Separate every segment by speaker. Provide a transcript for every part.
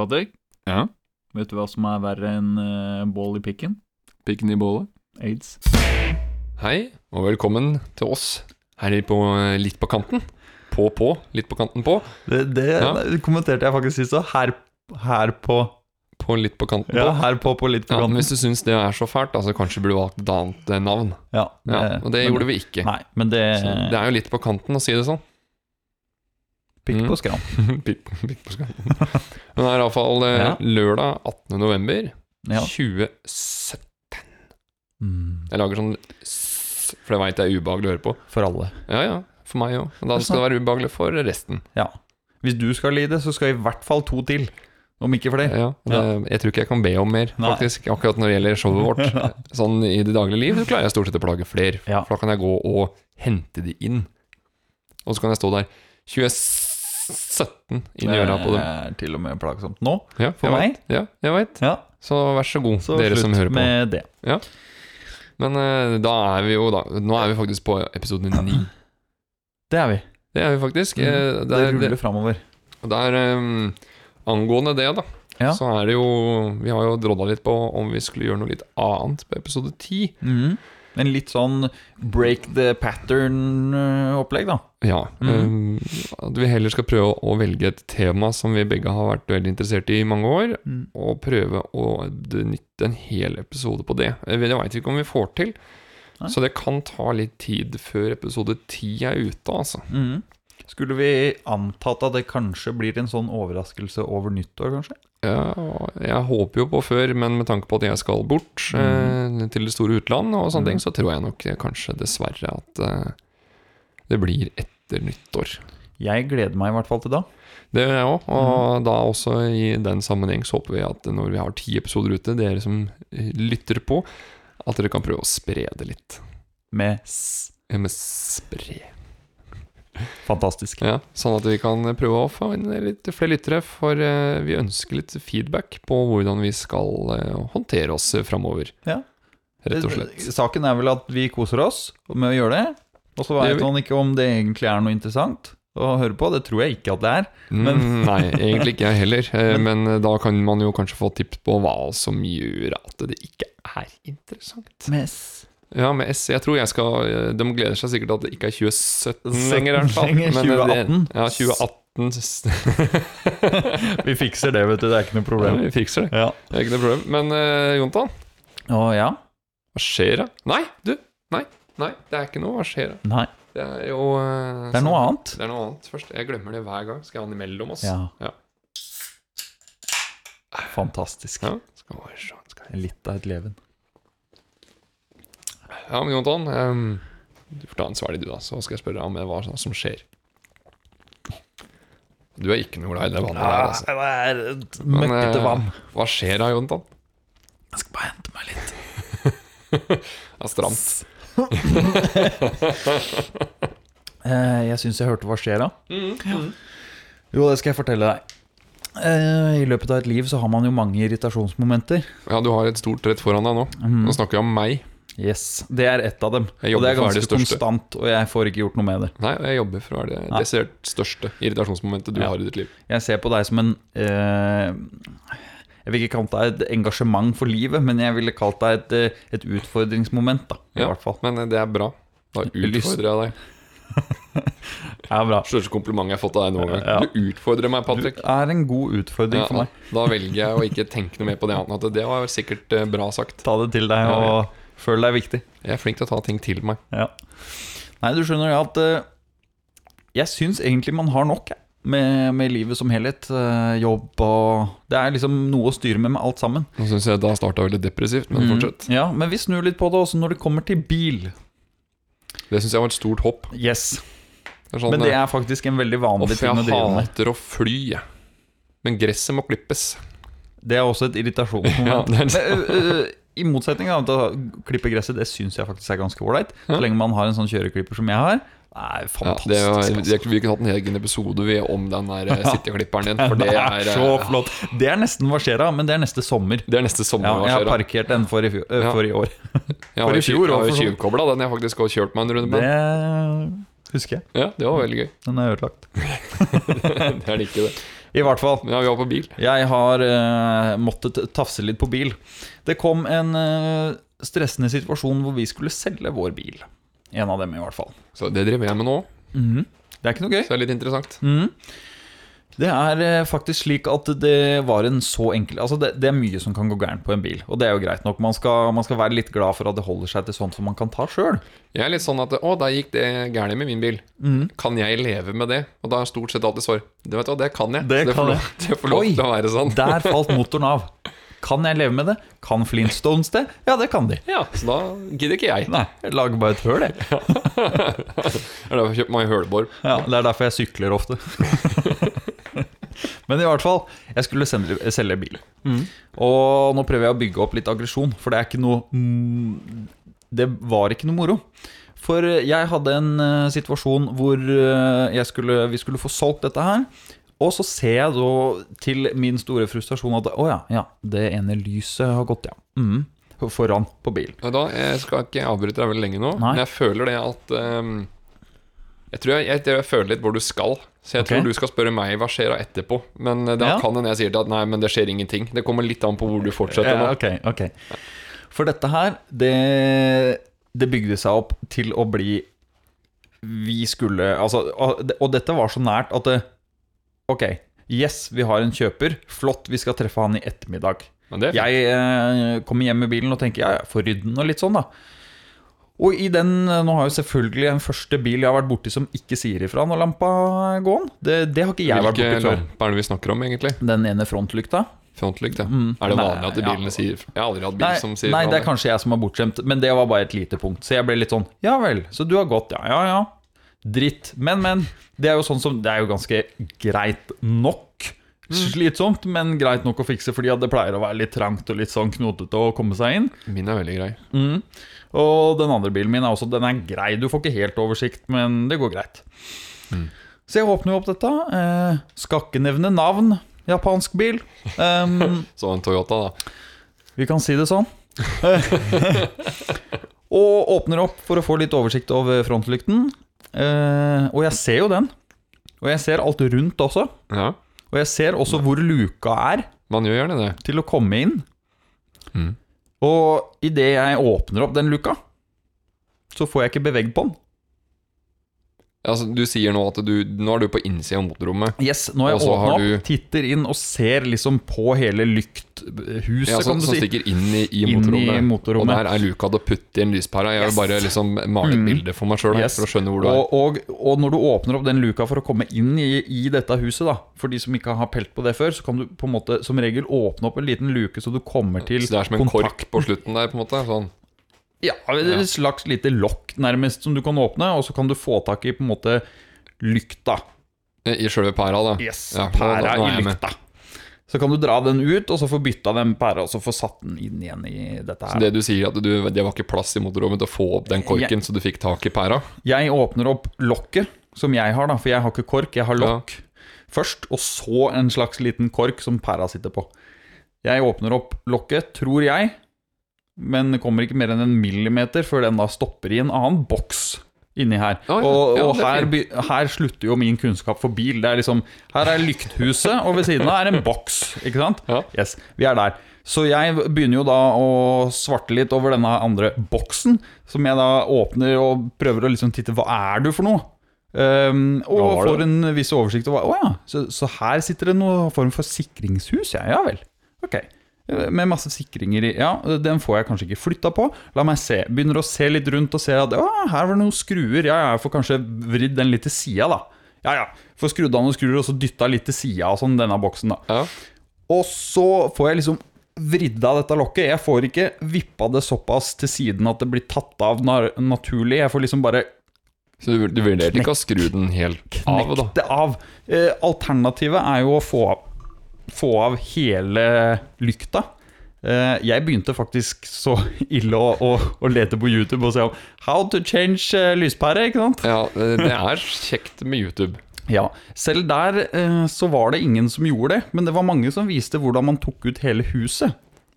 Speaker 1: Patrick,
Speaker 2: Ja.
Speaker 1: vet du hva som er verre enn uh, bål i pikken?
Speaker 2: Pikken i bålet.
Speaker 1: Aids.
Speaker 2: Hei, og velkommen til oss her på eh, Litt på kanten. På på, litt på kanten på.
Speaker 1: Det, det
Speaker 2: Ja.
Speaker 1: kommenterte jeg faktisk sist òg. Her, her på
Speaker 2: På litt på kanten
Speaker 1: Ja,
Speaker 2: på.
Speaker 1: her på på litt på
Speaker 2: Ja, men
Speaker 1: kanten.
Speaker 2: hvis du syns det er så fælt, altså så kanskje burde du valgt et annet eh, navn.
Speaker 1: Ja,
Speaker 2: Ja, og det
Speaker 1: men-
Speaker 2: gjorde vi ikke.
Speaker 1: Nei, men det,
Speaker 2: Så det er jo litt på kanten å si det sånn.
Speaker 1: Pikk på skram.
Speaker 2: Pikk pikk på skram. Men det er iallfall eh,
Speaker 1: Ja.
Speaker 2: lørdag 18. november
Speaker 1: Ja.
Speaker 2: 2017.
Speaker 1: Mm.
Speaker 2: Jeg lager sånn s, for det veit jeg er ubehagelig å høre på.
Speaker 1: For alle.
Speaker 2: Ja ja, for meg òg. Men da skal det være ubehagelig for resten.
Speaker 1: Ja. Hvis du skal lide, så skal i hvert fall to til. Om ikke flere.
Speaker 2: Ja, det, Jeg tror ikke jeg kan be om mer,
Speaker 1: Nei.
Speaker 2: faktisk. Akkurat når det gjelder showet vårt. Sånn i det daglige liv så klarer jeg stort sett å plage flere.
Speaker 1: Ja.
Speaker 2: For da kan jeg gå og hente de inn. Og så kan jeg stå der 2017 inn i øra på dem.
Speaker 1: Det er til og med plagsomt nå.
Speaker 2: Ja,
Speaker 1: for meg?
Speaker 2: vet. Ja, jeg veit.
Speaker 1: Ja,
Speaker 2: Så vær så god,
Speaker 1: så
Speaker 2: dere som hører på.
Speaker 1: med det. Ja.
Speaker 2: Men uh, da er vi jo da Nå er vi faktisk på episode 9.
Speaker 1: Det er vi.
Speaker 2: Det er vi faktisk.
Speaker 1: Mm.
Speaker 2: Eh,
Speaker 1: Det,
Speaker 2: Det er,
Speaker 1: ruller framover.
Speaker 2: det er eh, angående det, da.
Speaker 1: Ja.
Speaker 2: Så er det jo Vi har jo drodda litt på om vi skulle gjøre noe litt annet på episode 10.
Speaker 1: Mhm. En litt sånn break the pattern-opplegg, da.
Speaker 2: Ja.
Speaker 1: Mm.
Speaker 2: eh, at vi heller skal prøve å velge et tema som vi begge har vært veldig interessert i i mange år,
Speaker 1: Mm.
Speaker 2: og prøve å benytte en hel episode på det. Eh, Det veit vi ikke om vi får til,
Speaker 1: Nei.
Speaker 2: så det kan ta litt tid før episode ti er ute, altså.
Speaker 1: Mm. Skulle vi antatt at det kanskje blir en sånn overraskelse over nyttår, kanskje?
Speaker 2: Ja, jeg håper jo på før, men med tanke på at jeg skal bort eh, til det store utland og sånne
Speaker 1: mm.
Speaker 2: ting, så tror jeg nok eh, kanskje dessverre at eh, det blir etter nyttår.
Speaker 1: Jeg gleder meg i hvert fall til da.
Speaker 2: Det gjør jeg òg, og da også i den sammenheng så håper vi at når vi har ti episoder ute, dere som eh, lytter på, at dere kan prøve å spre det litt.
Speaker 1: Med s.
Speaker 2: Eh, Med spre.
Speaker 1: Fantastisk.
Speaker 2: Ja, sånn at vi kan prøve å få inn litt flere lyttere, for eh, vi ønsker litt feedback på hvordan vi skal eh, håndtere oss framover.
Speaker 1: Ja.
Speaker 2: Rett og slett.
Speaker 1: Saken er vel at vi koser oss med å gjøre det. Og så vet man ikke om det egentlig er noe interessant å høre på. Det tror jeg ikke at det er.
Speaker 2: Men, nei, egentlig ikke jeg heller. Eh,
Speaker 1: Men-
Speaker 2: Men da kan man jo kanskje få tips på hva som gjør at det ikke er interessant.
Speaker 1: Med s.
Speaker 2: Ja, med S. Jeg tror jeg skal eh, De gleder seg sikkert at det ikke er 2017 lenger, i hvert fall. Men, eh,
Speaker 1: 2018.
Speaker 2: Det, ja, 2018
Speaker 1: Vi fikser det, vet du. Det er ikke noe
Speaker 2: Ja,
Speaker 1: problem.
Speaker 2: Vi fikser det.
Speaker 1: Ja.
Speaker 2: Det er ikke noe problem. Men uh, Jontan,
Speaker 1: Å ja?
Speaker 2: hva skjer da? Nei, du. Nei, nei, det er ikke noe. Hva skjer da?
Speaker 1: Nei.
Speaker 2: Det er jo uh,
Speaker 1: Det er noe
Speaker 2: sånn-
Speaker 1: annet.
Speaker 2: Det er noe annet først. Jeg glemmer det hver gang. Skal jeg ha den imellom oss?
Speaker 1: Ja.
Speaker 2: Ja.
Speaker 1: Fantastisk.
Speaker 2: Ja,
Speaker 1: Litt av et leven.
Speaker 2: Ja, men Jonathan, um, du får ta en svelg du, da. Så skal jeg spørre om hva som skjer. Du er ikke noe glad i det vannet der, altså.
Speaker 1: det er møkkete
Speaker 2: eh,
Speaker 1: vann.
Speaker 2: Hva skjer da, Jonathan?
Speaker 1: Jeg skal bare hente meg litt.
Speaker 2: Det er stramt.
Speaker 1: Eh, jeg syns jeg hørte hva skjer da.
Speaker 2: Mm,
Speaker 1: Jo, det skal jeg fortelle deg. Eh, I løpet av et liv så har man jo mange irritasjonsmomenter.
Speaker 2: Ja, du har et stort rett foran deg nå.
Speaker 1: Mm.
Speaker 2: Nå snakker vi om meg.
Speaker 1: Yes, Det er ett av dem. Og det er ganske
Speaker 2: det
Speaker 1: konstant, og jeg får ikke gjort noe med det.
Speaker 2: Nei, jeg jobber for å være det
Speaker 1: Nei.
Speaker 2: desidert største irritasjonsmomentet du
Speaker 1: Ja.
Speaker 2: har i ditt liv.
Speaker 1: Jeg ser på deg som en eh, Jeg vil ikke kalt deg et engasjement for livet, men jeg ville kalt deg et, eh, et utfordringsmoment, da. I
Speaker 2: Ja.
Speaker 1: hvert fall.
Speaker 2: Men eh, det er bra. Da utfordrer jeg deg.
Speaker 1: Ja, bra.
Speaker 2: Største kompliment jeg har fått av deg noen gang.
Speaker 1: Ja.
Speaker 2: Du utfordrer meg,
Speaker 1: Du er en god utfordring
Speaker 2: Ja,
Speaker 1: for meg.
Speaker 2: da velger jeg å ikke tenke noe mer på det annet. Det var sikkert eh, bra sagt.
Speaker 1: Ta det til deg
Speaker 2: Ja, ja.
Speaker 1: og føl deg viktig.
Speaker 2: Jeg er flink til å ta ting til meg.
Speaker 1: Ja. Nei, du skjønner at uh, Jeg syns egentlig man har nok med, med livet som helhet. Uh, jobb og Det er liksom noe å styre med med alt sammen.
Speaker 2: Nå syns jeg da starta veldig depressivt, men
Speaker 1: Mm,
Speaker 2: fortsett.
Speaker 1: Ja, Men vi snur litt på det også når det kommer til bil.
Speaker 2: Det syns jeg var et stort hopp.
Speaker 1: Yes
Speaker 2: Det er sånn,
Speaker 1: Men det
Speaker 2: eh,
Speaker 1: er faktisk en veldig vanlig ting å
Speaker 2: jeg
Speaker 1: drive med.
Speaker 2: hater å fly. Men gresset må klippes.
Speaker 1: Det er også et irritasjonsmoment.
Speaker 2: Ja, det er
Speaker 1: I motsetning da, til å klippe gresset, det syns jeg faktisk er ganske ålreit. Så lenge man har en sånn kjøreklipper som jeg har. Nei, fantastisk
Speaker 2: Ja, det er,
Speaker 1: altså.
Speaker 2: det, vi kunne hatt en egen episode vi, om den der eh, City-klipperen din. For det er,
Speaker 1: så
Speaker 2: eh,
Speaker 1: flott. Det er nesten hva skjer da, men det er neste sommer.
Speaker 2: Det er neste sommer.
Speaker 1: Ja, jeg har parkert den for i, fjor,
Speaker 2: Ja.
Speaker 1: for i år.
Speaker 2: Jeg
Speaker 1: for
Speaker 2: har
Speaker 1: i
Speaker 2: jo
Speaker 1: så-
Speaker 2: tyvkobla den jeg faktisk har kjørt meg en runde med.
Speaker 1: Det husker jeg.
Speaker 2: Ja, det var veldig gøy.
Speaker 1: Den er ødelagt.
Speaker 2: det er det ikke, det.
Speaker 1: I hvert fall.
Speaker 2: Ja, vi var på bil.
Speaker 1: Jeg har uh, måttet tafse litt på bil. Det kom en eh, stressende situasjon hvor vi skulle selge vår bil. En av dem, i hvert fall.
Speaker 2: Så det driver jeg med nå.
Speaker 1: Mhm. Det er ikke noe gøy.
Speaker 2: Så det er litt interessant.
Speaker 1: Mhm. Det er eh, faktisk slik at det var en så enkel Altså, det, det er mye som kan gå gærent på en bil, og det er jo greit nok. Man skal, man skal være litt glad for at det holder seg til sånt som man kan ta sjøl.
Speaker 2: Jeg er litt sånn at Å, der gikk det gærent med min bil.
Speaker 1: Mm.
Speaker 2: Kan jeg leve med det? Og da er stort sett alltid svar Det vet du hva, det kan jeg.
Speaker 1: Det
Speaker 2: Så
Speaker 1: kan
Speaker 2: får lov, det får lov
Speaker 1: Oi.
Speaker 2: til å være sånn.
Speaker 1: Der falt motoren av. Kan jeg leve med det? Kan Flintstones det? Ja, det kan de.
Speaker 2: Ja, så da gidder ikke jeg.
Speaker 1: Nei, jeg lager bare et høl, jeg.
Speaker 2: Det er derfor jeg kjøper meg hølbor.
Speaker 1: Ja, Det er derfor jeg sykler ofte. Men i hvert fall, jeg skulle selge, selge bil. Og nå prøver jeg å bygge opp litt aggresjon, for det er ikke noe mm, Det var ikke noe moro. For jeg hadde en eh, situasjon hvor jeg skulle, vi skulle få solgt dette her. Og så ser jeg da til min store frustrasjon at å ja, ja, det ene lyset har gått, ja. Mm, foran på bilen.
Speaker 2: Og da, Jeg skal ikke avbryte deg veldig lenge nå,
Speaker 1: Nei.
Speaker 2: men jeg føler det at um, jeg, tror jeg, jeg, jeg føler litt hvor du skal. Så jeg
Speaker 1: okay.
Speaker 2: tror du skal spørre meg hva skjer etterpå. Men eh, da
Speaker 1: Ja.
Speaker 2: kan hende jeg sier til at nei, men det skjer ingenting. Det kommer litt an på hvor du fortsetter
Speaker 1: Ja,
Speaker 2: nå.
Speaker 1: ok, ok. For dette her, det, det bygde seg opp til å bli Vi skulle Altså, og dette var så nært at det, Ok, yes, vi har en kjøper. Flott, vi skal treffe han i ettermiddag.
Speaker 2: Er.
Speaker 1: Jeg eh, kommer hjem med bilen og tenker ja, ja, får rydde den og litt sånn, da. Og i den Nå har jo selvfølgelig en første bil jeg har vært borti som ikke sier ifra når lampa går an. Det, det har ikke jeg vært
Speaker 2: Hvilke
Speaker 1: borti før.
Speaker 2: lamper er det vi snakker om, egentlig?
Speaker 1: Den ene frontlykta.
Speaker 2: Frontlykt, ja.
Speaker 1: Mm.
Speaker 2: Er det
Speaker 1: Nei,
Speaker 2: vanlig at
Speaker 1: de
Speaker 2: bilene sier ifra? Jeg har aldri hatt bil
Speaker 1: Nei,
Speaker 2: som sier
Speaker 1: ifra.
Speaker 2: nei
Speaker 1: det er kanskje jeg som er bortskjemt, men det var bare et lite punkt. Så jeg ble litt sånn Ja vel, så du har gått, ja, ja, ja. Dritt. Men, men. Det er jo sånn som Det er jo ganske greit nok. Slitsomt, men greit nok å fikse, fordi det pleier å være litt trangt og litt sånn knotete å komme seg inn.
Speaker 2: Min er veldig grei.
Speaker 1: Mm. Og den andre bilen min er også Den er grei. Du får ikke helt oversikt, men det går greit. Så jeg åpner jo opp dette. Eh, skal ikke nevne navn. Japansk bil. Um,
Speaker 2: Så en Toyota, da.
Speaker 1: vi kan si det sånn. og åpner opp for å få litt oversikt over frontlykten. Eh, og jeg ser jo den. Og jeg ser alt rundt også.
Speaker 2: Ja,
Speaker 1: Og jeg ser også hvor luka er
Speaker 2: man gjør gjerne det.
Speaker 1: til å komme inn.
Speaker 2: Mm.
Speaker 1: Og idet jeg åpner opp den luka, så får jeg ikke beveget på den.
Speaker 2: Altså, du sier nå at du Nå er du på innsida av motorrommet.
Speaker 1: Yes, nå har jeg
Speaker 2: så
Speaker 1: åpna opp,
Speaker 2: du-
Speaker 1: titter inn og ser liksom på hele lykthuset,
Speaker 2: Ja, som,
Speaker 1: kan du
Speaker 2: som
Speaker 1: si.
Speaker 2: stikker inn i, i
Speaker 1: Inn i
Speaker 2: motorrommet.
Speaker 1: motorrommet.
Speaker 2: Og der er luka til å putte en lyspære. Jeg vil bare liksom male et
Speaker 1: Mm.
Speaker 2: bilde for meg sjøl
Speaker 1: Yes.
Speaker 2: for å skjønne hvor du er.
Speaker 1: Og, og, og når du åpner opp den luka for å komme inn i, i dette huset, da For de som ikke har pelt på det før, så kan du på en måte som regel åpne opp en liten luke så du kommer til
Speaker 2: Så det er som en
Speaker 1: kontakt-
Speaker 2: kork på slutten der, på en måte. Sånn.
Speaker 1: Ja, det
Speaker 2: Ja.
Speaker 1: et slags lite lokk nærmest som du kan åpne, og så kan du få tak i på en måte lykta.
Speaker 2: I sjølve pæra, da.
Speaker 1: Yes,
Speaker 2: Ja,
Speaker 1: pæra
Speaker 2: da,
Speaker 1: i lykta. Så kan du dra den ut, og så få bytta den pæra, og så få satt den inn igjen i dette her.
Speaker 2: Så det du sier, at du, det var ikke plass i motorrommet til å få opp den korken, så du fikk tak i pæra?
Speaker 1: Jeg åpner opp lokket, som jeg har, da, for jeg har ikke kork, jeg har lokk først, og så en slags liten kork som pæra sitter på. Jeg åpner opp lokket, tror jeg, men kommer ikke mer enn en millimeter før den da stopper i en annen boks inni her.
Speaker 2: Å ja,
Speaker 1: og og
Speaker 2: er
Speaker 1: her, her slutter jo min kunnskap for bil. Det er liksom, her er lykthuset, og ved siden av er en boks, ikke sant?
Speaker 2: Ja.
Speaker 1: Yes, vi er der. Så jeg begynner jo da å svarte litt over denne andre boksen, som jeg da åpner og prøver å liksom titte Hva er du for noe? Um, og får en viss oversikt over Å ja, så, så her sitter det noen form for sikringshus, ja. Ja vel. Ok. Med masse sikringer i Ja, den får jeg kanskje ikke flytta på. La meg se. Begynner å se litt rundt og ser at å, her var det noen skruer. Ja, ja, jeg får kanskje vridd den litt til sida, da. Ja ja. Får skrudd av noen skruer og så dytta litt til sida av sånn, denne boksen, da.
Speaker 2: Ja.
Speaker 1: Og så får jeg liksom vridd av dette lokket. Jeg får ikke vippa det såpass til siden at det blir tatt av na naturlig. Jeg får liksom bare
Speaker 2: Så du, du vurderte ikke å skru den helt av, da?
Speaker 1: knekt det av. Eh, alternativet er jo å få få av hele lykta. Eh, jeg begynte faktisk så ille å, å, å lete på YouTube og se om How to change eh, lyspære, ikke sant?
Speaker 2: Ja, det er kjekt med YouTube.
Speaker 1: Ja, selv der eh, så var det ingen som gjorde det, men det var mange som viste hvordan man tok ut hele huset.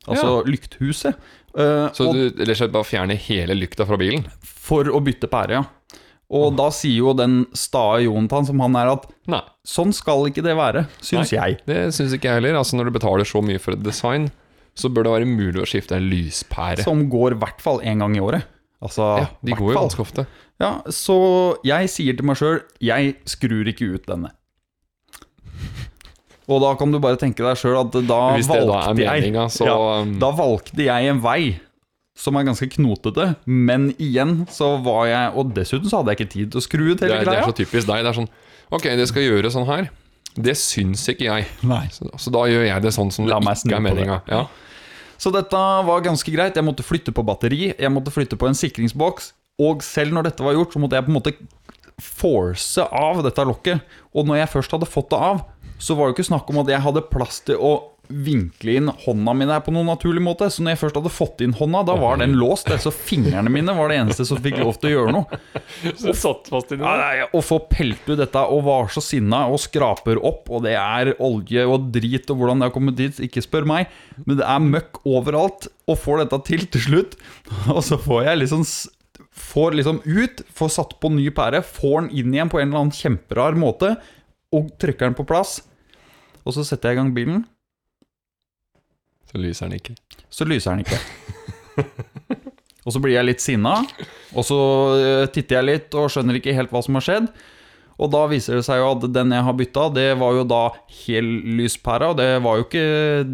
Speaker 1: Altså lykthuset. Eh,
Speaker 2: Så
Speaker 1: og
Speaker 2: du rett og slett bare fjerner hele lykta fra bilen?
Speaker 1: for å bytte pære, ja. Og da sier jo den stae Jonathan som han er, at
Speaker 2: Nei,
Speaker 1: sånn skal ikke det være, syns jeg.
Speaker 2: det syns ikke jeg heller. Altså Når du betaler så mye for et design, så bør det være mulig å skifte en lyspære.
Speaker 1: Som går i hvert fall én gang i året. Altså,
Speaker 2: Ja, de går jo
Speaker 1: fall.
Speaker 2: ganske ofte.
Speaker 1: Ja, så jeg sier til meg sjøl jeg skrur ikke ut denne. Og da kan du bare tenke deg sjøl at da
Speaker 2: det da
Speaker 1: valgte jeg
Speaker 2: så
Speaker 1: ja,
Speaker 2: um,
Speaker 1: Da valgte jeg en vei som er ganske knotete, men igjen så var jeg Og dessuten så hadde jeg ikke tid til å skru ut
Speaker 2: det,
Speaker 1: hele
Speaker 2: er, det er så typisk deg. Det er sånn Ok, det skal gjøre sånn her. Det syns ikke jeg. Så, så da gjør jeg det sånn som det
Speaker 1: La meg
Speaker 2: ikke er meninga. Ja.
Speaker 1: Så dette var ganske greit. Jeg måtte flytte på batteri, jeg måtte flytte på en sikringsboks. Og selv når dette var gjort, så måtte jeg på en måte force av dette lokket. Og når jeg først hadde fått det av, så var det ikke snakk om at jeg hadde plass til å vinkle inn hånda mi der på noen naturlig måte. Så når jeg først hadde fått inn hånda, da var den låst. Så fingrene mine var det eneste som fikk lov til å gjøre noe.
Speaker 2: Så satt fast i det?
Speaker 1: Ja, nei, Å få pelt ut dette og var så sinna og skraper opp, og det er olje og drit og hvordan det har kommet dit, ikke spør meg, men det er møkk overalt, og får dette til til slutt. Og så får jeg liksom Får liksom ut, får satt på ny pære, får den inn igjen på en eller annen kjemperar måte, og trykker den på plass. Og så setter jeg i gang bilen,
Speaker 2: Så lyser den ikke.
Speaker 1: så lyser den ikke. Og så blir jeg litt sinna, og så eh, titter jeg litt og skjønner ikke helt hva som har skjedd. Og da viser det seg jo at den jeg har bytta, det var jo da hellyspæra, og det var jo ikke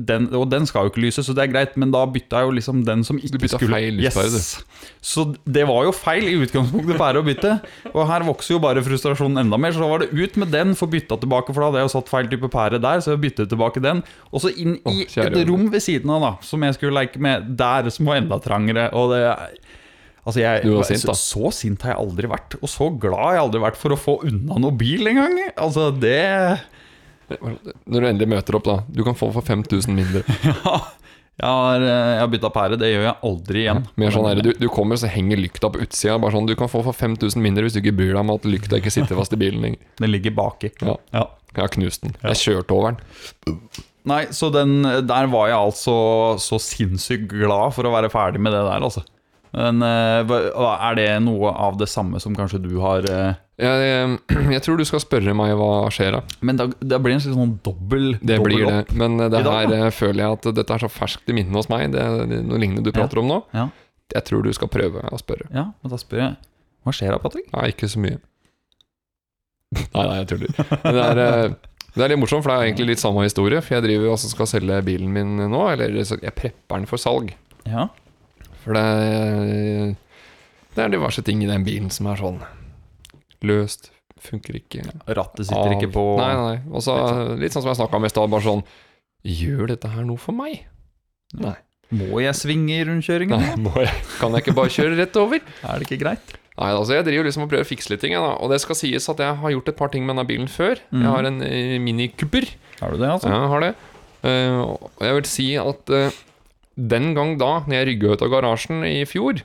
Speaker 1: den Og den skal jo ikke lyse, så det er greit, men da bytta jeg jo liksom den som ikke
Speaker 2: Du bytta
Speaker 1: skulle
Speaker 2: feil lyspære,
Speaker 1: Yes. Så det var jo feil i utgangspunktet pære å bytte. Og her vokser jo bare frustrasjonen enda mer, så da var det ut med den, få bytta tilbake, for da hadde jeg jo satt feil type pære der, så jeg byttet tilbake den. Og så inn i
Speaker 2: oh,
Speaker 1: et rom ved siden av, da, som jeg skulle leke med der, som var enda trangere. Og det Altså, jeg,
Speaker 2: Du var sint, da.
Speaker 1: Så, så sint har jeg aldri vært, og så glad har jeg aldri vært for å få unna noe bil engang. Altså, det
Speaker 2: Når du endelig møter opp, da. Du kan få for 5000 mindre.
Speaker 1: Ja, jeg har, eh, jeg har bytta pære, det gjør jeg aldri igjen.
Speaker 2: Men sånn her, du, du kommer, så henger lykta på utsida. Bare sånn, Du kan få for 5000 mindre hvis du ikke bryr deg om at lykta ikke sitter fast i bilen lenger.
Speaker 1: Den ligger baki.
Speaker 2: Ja,
Speaker 1: Ja.
Speaker 2: jeg har knust den. Jeg kjørte over den.
Speaker 1: Nei, så den, der var jeg altså så sinnssykt glad for å være ferdig med det der, altså. Men eh, er det noe av det samme som kanskje du har eh,
Speaker 2: Jeg, jeg, jeg tror du skal spørre meg hva skjer da.
Speaker 1: Men da, det blir en slags sånn dobbel
Speaker 2: Det
Speaker 1: dobbel
Speaker 2: blir
Speaker 1: opp.
Speaker 2: det. Men eh, det
Speaker 1: dag,
Speaker 2: her
Speaker 1: da?
Speaker 2: eh, føler jeg at dette er så ferskt i minnene hos meg. Det, det Noe lignende du prater om nå.
Speaker 1: Ja.
Speaker 2: Jeg tror du skal prøve å spørre.
Speaker 1: Ja, men da spør jeg Hva skjer da, Patrick?
Speaker 2: Nei, ikke så mye. Nei, nei, jeg tuller. Det er, det er litt morsomt, for det er egentlig litt samme historie. For jeg driver og skal selge bilen min nå. Eller jeg prepper den for salg.
Speaker 1: Ja.
Speaker 2: For det, det er diverse ting i den bilen som er sånn løst. Funker ikke.
Speaker 1: Rattet sitter ikke på
Speaker 2: Nei, nei. Også, Og så litt sånn som jeg snakka om i stad, bare sånn Gjør dette her noe for meg? Nei.
Speaker 1: Må jeg svinge i rundkjøringen?
Speaker 2: Nei, må jeg, kan jeg ikke bare kjøre rett over?
Speaker 1: Er det ikke greit?
Speaker 2: Nei, altså jeg driver liksom og prøver å fikse litt ting, da. Og det skal sies at jeg har gjort et par ting med denne bilen før.
Speaker 1: Mm.
Speaker 2: Jeg har en uh, Mini Cooper.
Speaker 1: Har du det, altså?
Speaker 2: Ja, jeg har det. Uh, og jeg vil si at eh, den gang da, når jeg rygga ut av garasjen i fjor,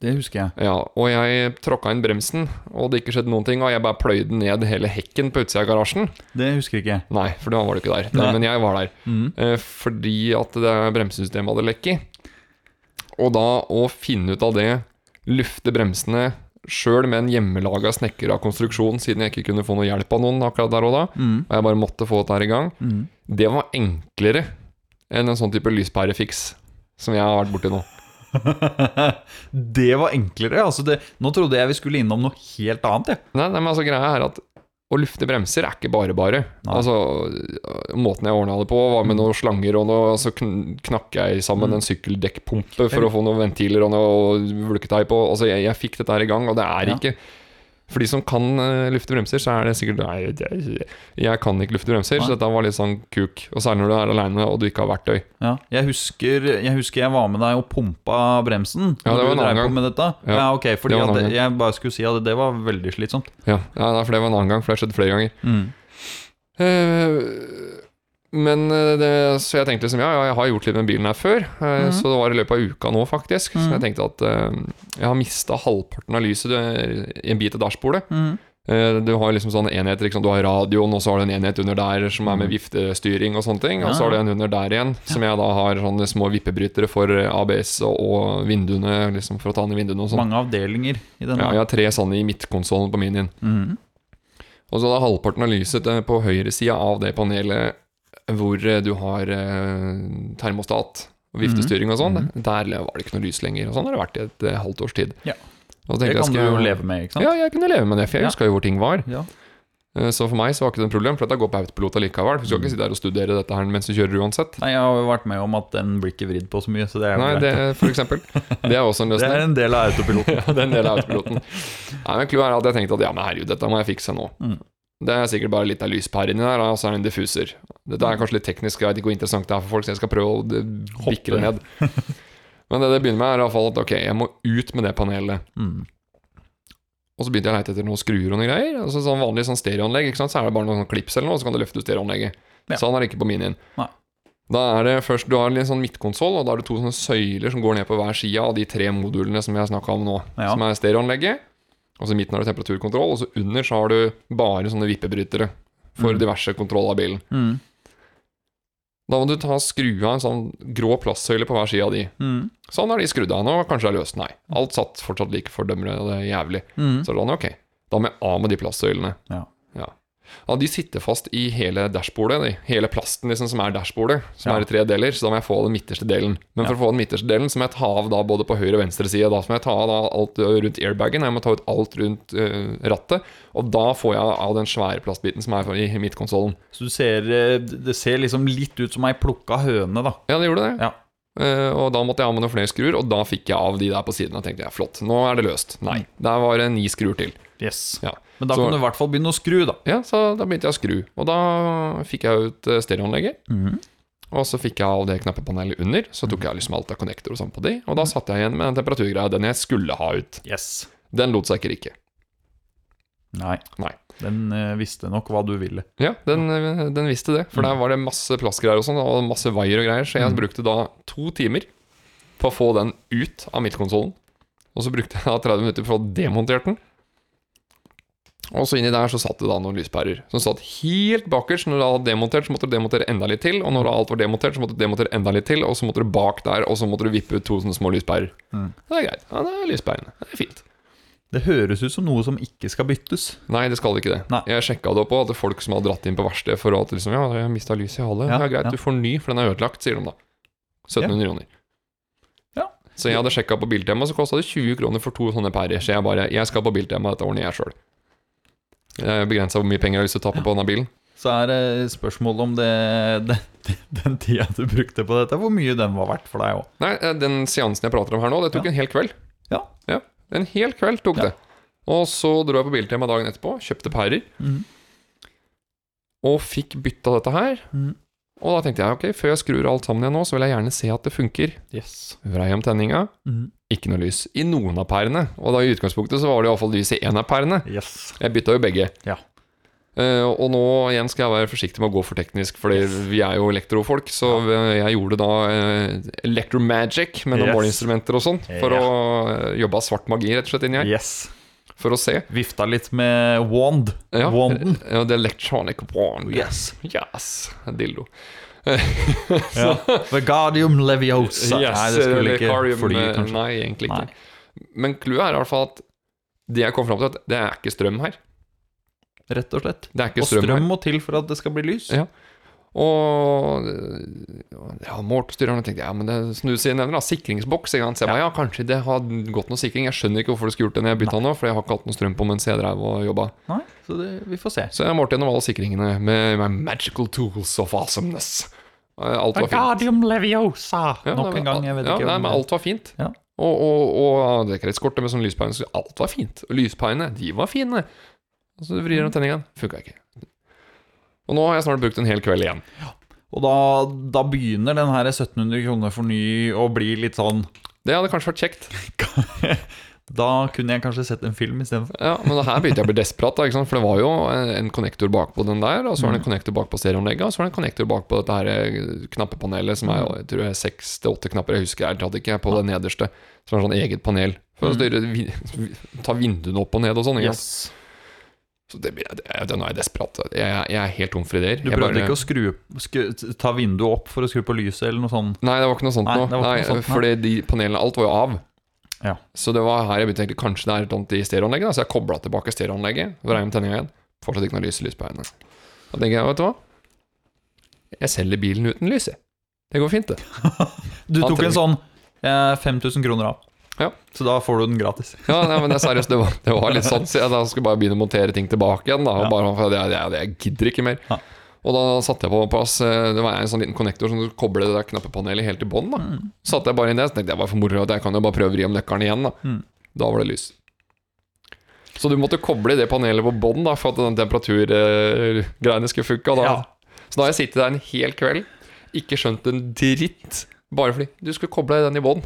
Speaker 1: Det husker jeg.
Speaker 2: ja, og jeg tråkka inn bremsen, og det ikke skjedde noen ting, og jeg bare pløyde ned hele hekken på utsida av garasjen
Speaker 1: Det husker ikke jeg.
Speaker 2: Nei, for da var du ikke der.
Speaker 1: Nei.
Speaker 2: Men jeg var der.
Speaker 1: Mm.
Speaker 2: Eh, fordi at det bremsesystemet hadde lekket. Og da å finne ut av det, lufte bremsene sjøl med en hjemmelaga av konstruksjon, siden jeg ikke kunne få noe hjelp av noen akkurat der og da,
Speaker 1: Mm.
Speaker 2: og jeg bare måtte få dette her i gang,
Speaker 1: Mm.
Speaker 2: det var enklere enn en sånn type lyspærefiks som jeg har vært borti nå.
Speaker 1: det var enklere. Altså det, nå trodde jeg vi skulle innom noe helt annet. Ja.
Speaker 2: Nei, nei, men altså greia er at å lufte bremser er ikke bare bare. Altså, Måten jeg ordna det på, var med noen slanger, og noe, så kn knakk jeg sammen en sykkeldekkpumpe for å få noen ventiler og noe vulketeip på. Altså, jeg, jeg fikk dette her i gang, og det er
Speaker 1: Ja.
Speaker 2: ikke For de som kan eh, lufte bremser, så er det sikkert Nei, jeg, jeg kan ikke lufte bremser, så dette var litt sånn kuk. Og særlig når du er aleine og du ikke har verktøy.
Speaker 1: Ja, jeg, husker, jeg husker jeg var med deg og pumpa bremsen.
Speaker 2: Ja, det var en annen gang.
Speaker 1: Med dette.
Speaker 2: Ja,
Speaker 1: Ja, ok, fordi
Speaker 2: det annen
Speaker 1: Jeg bare skulle si at det var veldig slitsomt.
Speaker 2: Ja, ja for det var en annen gang, for det har skjedd flere ganger.
Speaker 1: Mm.
Speaker 2: Eh, men eh, det, Så jeg tenkte liksom, ja, jeg har gjort litt med bilen her før.
Speaker 1: Mhm.
Speaker 2: Så det var i løpet av uka nå, faktisk. Så
Speaker 1: Mhm.
Speaker 2: jeg tenkte at uh, jeg har mista halvparten av lyset i en bit av dashbordet.
Speaker 1: Mm.
Speaker 2: Uh, Du har liksom sånne enheter, du har radioen, og så har du en enhet under der som er med viftestyring og sånne ting. Og så har du en under der igjen, som jeg da har sånne små vippebrytere for ABS og, og vinduene, liksom for å ta ned vinduene og sånn.
Speaker 1: Mange avdelinger i denne.
Speaker 2: Ja, jeg har tre sånne i midtkonsollen på minien.
Speaker 1: Mhm.
Speaker 2: Og så da halvparten av lyset På på høyresida av det panelet hvor eh, du har eh, termostat og viftestyring og sånn, der var det ikke noe lys lenger. Og sånn har det vært i et et halvt års tid.
Speaker 1: Ja. Det kan du jo leve med, ikke sant?
Speaker 2: Ja, jeg kunne leve med det, for jeg
Speaker 1: Ja.
Speaker 2: huska jo hvor ting var.
Speaker 1: Ja.
Speaker 2: Eh, Så for meg så var ikke det et problem, for dette går på autopilot allikevel. Du skal ikke sitte der og studere dette her mens du kjører uansett.
Speaker 1: Nei, jeg har jo vært med om at den blir ikke vridd på så mye, så det er jo
Speaker 2: Nei, det, for eksempel. Det er også en løsning.
Speaker 1: Det er en del av autopiloten.
Speaker 2: Ja, det er en del av autopiloten. Nei, men Clouet er at jeg tenkte at ja, men herregud, dette må jeg fikse nå.
Speaker 1: Mm.
Speaker 2: Det er sikkert bare litt av lyspære inni der, og så er det en diffuser. Dette er kanskje litt teknisk, jeg vet ikke hvor interessant det er for folk, så jeg skal prøve å bikke det ned. Men det det begynner med, er i hvert fall at ok, jeg må ut med det panelet.
Speaker 1: Mm.
Speaker 2: Og så begynte jeg å leite etter noen skruer og noen greier. Altså sånn vanlig sånn stereoanlegg, ikke sant? så er det bare noen sånn klips eller noe, så kan du løfte ut stereoanlegget.
Speaker 1: Ja.
Speaker 2: Sånn er det ikke på minien.
Speaker 1: Nei.
Speaker 2: Da er det først, Du har en sånn midtkonsoll, og da er det to sånne søyler som går ned på hver side av de tre modulene som har snakka om nå.
Speaker 1: Ja.
Speaker 2: Som er stereoanlegget. Og så i midten har du temperaturkontroll, og så under så har du bare sånne vippebrytere for
Speaker 1: Mm.
Speaker 2: diverse kontroll av bilen.
Speaker 1: Mm.
Speaker 2: Da må du ta skru av en sånn grå plastsøyle på hver side av de.
Speaker 1: Mm.
Speaker 2: Sånn er de skrudd av nå, kanskje det er løst. Nei. Alt satt fortsatt like fordømmende, og det er jævlig.
Speaker 1: Mm.
Speaker 2: Så da det ok. Da må jeg av med de plastsøylene.
Speaker 1: Ja.
Speaker 2: Ja. Ja, De sitter fast i hele dashbordet. De. Hele plasten liksom, som er dashbordet, som
Speaker 1: Ja.
Speaker 2: er i tre deler. Så da må jeg få den midterste delen. Men for å få den midterste delen, så må jeg ta av da både på høyre og venstre side. Da så må jeg ta av da alt rundt airbagen, jeg må ta ut alt rundt uh, rattet. Og da får jeg av den svære plastbiten som er i midtkonsollen.
Speaker 1: Så du ser eh, Det ser liksom litt ut som ei plukka høne, da.
Speaker 2: Ja, det gjorde det.
Speaker 1: Ja.
Speaker 2: Eh, og da måtte jeg ha med noen flere skruer, og da fikk jeg av de der på siden. Og tenkte jeg, flott, nå er det løst. Nei, der var det ni skruer til.
Speaker 1: Yes.
Speaker 2: Ja.
Speaker 1: Men da
Speaker 2: Så-
Speaker 1: kan du i hvert fall begynne å skru, da.
Speaker 2: Ja, så da begynte jeg å skru. Og da fikk jeg ut eh, stereoanlegget.
Speaker 1: Mm.
Speaker 2: Og så fikk jeg av det knappepanelet under. Så tok jeg liksom alt av connector og sånn på de. Og da satt jeg igjen med en temperaturgreia, den jeg skulle ha ut.
Speaker 1: Yes.
Speaker 2: Den lot seg ikke rikke.
Speaker 1: Nei.
Speaker 2: Nei.
Speaker 1: Den eh, visste nok hva du ville.
Speaker 2: Ja, den, eh, den visste det. For der var det masse plastgreier og sånn, og masse vaier og greier. Så jeg brukte da to timer på å få den ut av midtkonsollen. Og så brukte jeg da 30 minutter på å demontere den. Og så inni der så satt det da noen lyspærer som satt helt bakerst. Når du hadde demontert, så måtte du demontere enda litt til. Og når alt var demontert, så måtte du demontere enda litt til. Og så måtte du bak der, og så måtte du vippe ut to sånne små lyspærer.
Speaker 1: Mm.
Speaker 2: Det er greit. Ja, det er lyspærene. Det er fint.
Speaker 1: Det høres ut som noe som ikke skal byttes.
Speaker 2: Nei, det skal ikke det.
Speaker 1: Nei.
Speaker 2: Jeg sjekka det på at folk som har dratt inn på verkstedet for at liksom, ja, jeg mista lyset i hallet.
Speaker 1: Ja,
Speaker 2: Ja, greit,
Speaker 1: ja.
Speaker 2: du får ny, for den er ødelagt, sier de da. 1700 kroner.
Speaker 1: Ja.
Speaker 2: Så jeg hadde sjekka på Biltema, så kosta det 20 kroner for to sånne pærer. Så jeg bare Jeg skal på Biltema, dette ordner jeg sjøl. Jeg begrensa hvor mye penger jeg har lyst til å tappe på denne bilen.
Speaker 1: Så er det spørsmålet om det, den, den tida du brukte på dette, hvor mye den var verdt for deg òg.
Speaker 2: Nei, eh, den seansen jeg prater om her nå, det tok
Speaker 1: Ja.
Speaker 2: en hel kveld.
Speaker 1: Ja.
Speaker 2: Ja, En hel kveld tok det. Og så dro jeg på Biltema dagen etterpå, kjøpte pærer,
Speaker 1: Mm.
Speaker 2: og fikk bytta dette her.
Speaker 1: Mm.
Speaker 2: Og da tenkte jeg ok, før jeg skrur alt sammen igjen nå, så vil jeg gjerne se at det funker.
Speaker 1: Yes.
Speaker 2: Vrei om tenninga,
Speaker 1: Mm.
Speaker 2: ikke noe lys i noen av pærene. Og da i utgangspunktet så var det iallfall lys i én av pærene.
Speaker 1: Yes.
Speaker 2: Jeg bytta jo begge.
Speaker 1: Ja.
Speaker 2: Eh, og nå igjen skal jeg være forsiktig med å gå for teknisk, Fordi vi er jo elektrofolk. Så ja. jeg gjorde da uh, electromagic med noen
Speaker 1: Yes.
Speaker 2: måleinstrumenter og sånn. For
Speaker 1: yeah.
Speaker 2: å uh, jobbe av svart magi, rett og slett, inni her.
Speaker 1: Yes.
Speaker 2: For å se.
Speaker 1: Vifta litt med wand.
Speaker 2: Ja,
Speaker 1: Wanden.
Speaker 2: ja, the electronic wand.
Speaker 1: Yes.
Speaker 2: Yes. Dildo.
Speaker 1: Ja. Vegardium leviosa. Nei, det skulle ikke fly,
Speaker 2: eh,
Speaker 1: kanskje.
Speaker 2: Nei, egentlig ikke.
Speaker 1: Nei.
Speaker 2: Men clouet er i hvert fall at det jeg kom fram til, at det er ikke strøm her.
Speaker 1: Rett og slett.
Speaker 2: Det er ikke
Speaker 1: Og
Speaker 2: strøm,
Speaker 1: strøm må til for at det skal bli lys.
Speaker 2: Ja. Og ja, og tenkte ja, men det du sier, nevner, da, sikringsboks. Ikke sant? Så jeg bare, ja, kanskje det har gått noe sikring. Jeg skjønner ikke hvorfor du skulle gjort det når jeg bytta nå, for jeg har ikke hatt noe strøm på mens jeg drev og jobba.
Speaker 1: Nei, så det, vi får se.
Speaker 2: Så jeg målte gjennom alle sikringene med med magical tools of awesomeness. Eh, Alt var fint.
Speaker 1: Vegardium leviosa.
Speaker 2: Ja,
Speaker 1: Nok en gang. Jeg vet
Speaker 2: ja,
Speaker 1: ikke
Speaker 2: nei, men alt var fint.
Speaker 1: Ja.
Speaker 2: Og, og, og det kretskortet med sånn lyspære, så alt var fint. Og lyspærene, de var fine. Og så vrir om tenninga. Funka ikke. Og nå har jeg snart brukt en hel kveld igjen.
Speaker 1: Og da, da begynner den her 1700 kroner for ny å bli litt sånn
Speaker 2: Det hadde kanskje vært kjekt.
Speaker 1: Da kunne jeg kanskje sett en film istedenfor.
Speaker 2: Ja, men her begynte jeg å bli desperat, da, for det var jo en, konnektor bakpå den der, og så var det en konnektor bakpå stereoanlegget, og så var det en konnektor bakpå dette her eh, knappepanelet, som er jeg tror jeg seks til åtte knapper, jeg husker ærlig ikke, på det nederste, som er sånn eget panel, for å styre, vi- ta vinduene opp og ned og sånn.
Speaker 1: Yes.
Speaker 2: Så det, det, det, nå er jeg desperat. Jeg, jeg er helt tom for ideer.
Speaker 1: Du prøvde
Speaker 2: bare-
Speaker 1: ikke å skru, skru, ta vinduet opp for å skru på lyset eller noe sånt?
Speaker 2: Nei, det var ikke noe sånt
Speaker 1: Nei,
Speaker 2: Nei,
Speaker 1: noe sånt, nei.
Speaker 2: fordi de panelene, alt var jo av.
Speaker 1: Ja.
Speaker 2: Så det var her jeg begynte å tenke kanskje det er et eller annet i stereoanlegget. da. Så jeg kobla tilbake stereoanlegget, vrei om tenninga igjen. Fortsatt ikke noe lys, lys på øynene. Da tenker jeg, vet du hva? Jeg selger bilen uten lys, jeg. Det går fint, det.
Speaker 1: Du tok en sånn eh, 5000 kroner av.
Speaker 2: Ja.
Speaker 1: Så da får du den gratis.
Speaker 2: Ja, nei, men det er seriøst, det var, det var litt sånn. Så jeg da skulle bare begynne å montere ting tilbake igjen. Da,
Speaker 1: Ja.
Speaker 2: bare, for jeg, jeg, jeg gidder ikke mer.
Speaker 1: Ja.
Speaker 2: Og da satte jeg på plass eh, Det var en sånn liten konnektor som koblet kobler det der knappepanelet helt i bånn.
Speaker 1: Mm.
Speaker 2: Satte jeg bare inn det, så tenkte jeg bare for moro at jeg kan jo bare prøve å vri om nøkkelen igjen. Da
Speaker 1: Mm.
Speaker 2: Da var det lys. Så du måtte koble det panelet på bånn for at den temperaturgreiene skulle funke. Da.
Speaker 1: Ja.
Speaker 2: Så da har jeg sittet der en hel kveld, ikke skjønt en dritt, bare fordi du skulle koble den i bånn.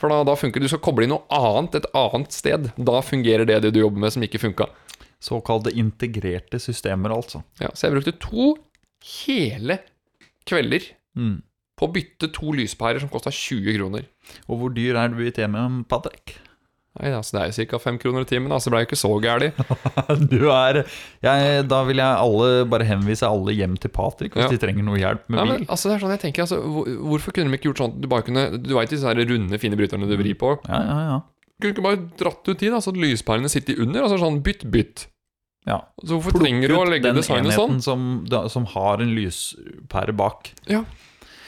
Speaker 2: For da, da funker Du skal koble inn noe annet et annet sted. Da fungerer det du jobber med, som ikke funka.
Speaker 1: Såkalte integrerte systemer, altså.
Speaker 2: Ja, så jeg brukte to hele kvelder
Speaker 1: Mm.
Speaker 2: på å bytte to lyspærer som kosta 20 kroner.
Speaker 1: Og hvor dyr er du i timen, Patrick?
Speaker 2: Nei, altså Det er jo ca. fem kroner i timen, altså det ble jo ikke så gæli.
Speaker 1: Du er jeg, Da vil jeg alle bare henvise alle hjem til Patrick hvis
Speaker 2: Ja.
Speaker 1: de trenger noe hjelp med
Speaker 2: Ja,
Speaker 1: bil.
Speaker 2: men altså det er sånn jeg tenker altså, hvor, Hvorfor kunne de ikke gjort sånn Du bare kunne Du veit disse her runde, fine bryterne du vrir på?
Speaker 1: Ja, ja, ja.
Speaker 2: Kunne ikke bare dratt ut de, da, så lyspærene sitter under? Altså sånn bytt, bytt.
Speaker 1: ja.
Speaker 2: Så hvorfor trenger du å
Speaker 1: Plukk
Speaker 2: legge designet sånn?
Speaker 1: Som, da, som har en lyspære bak.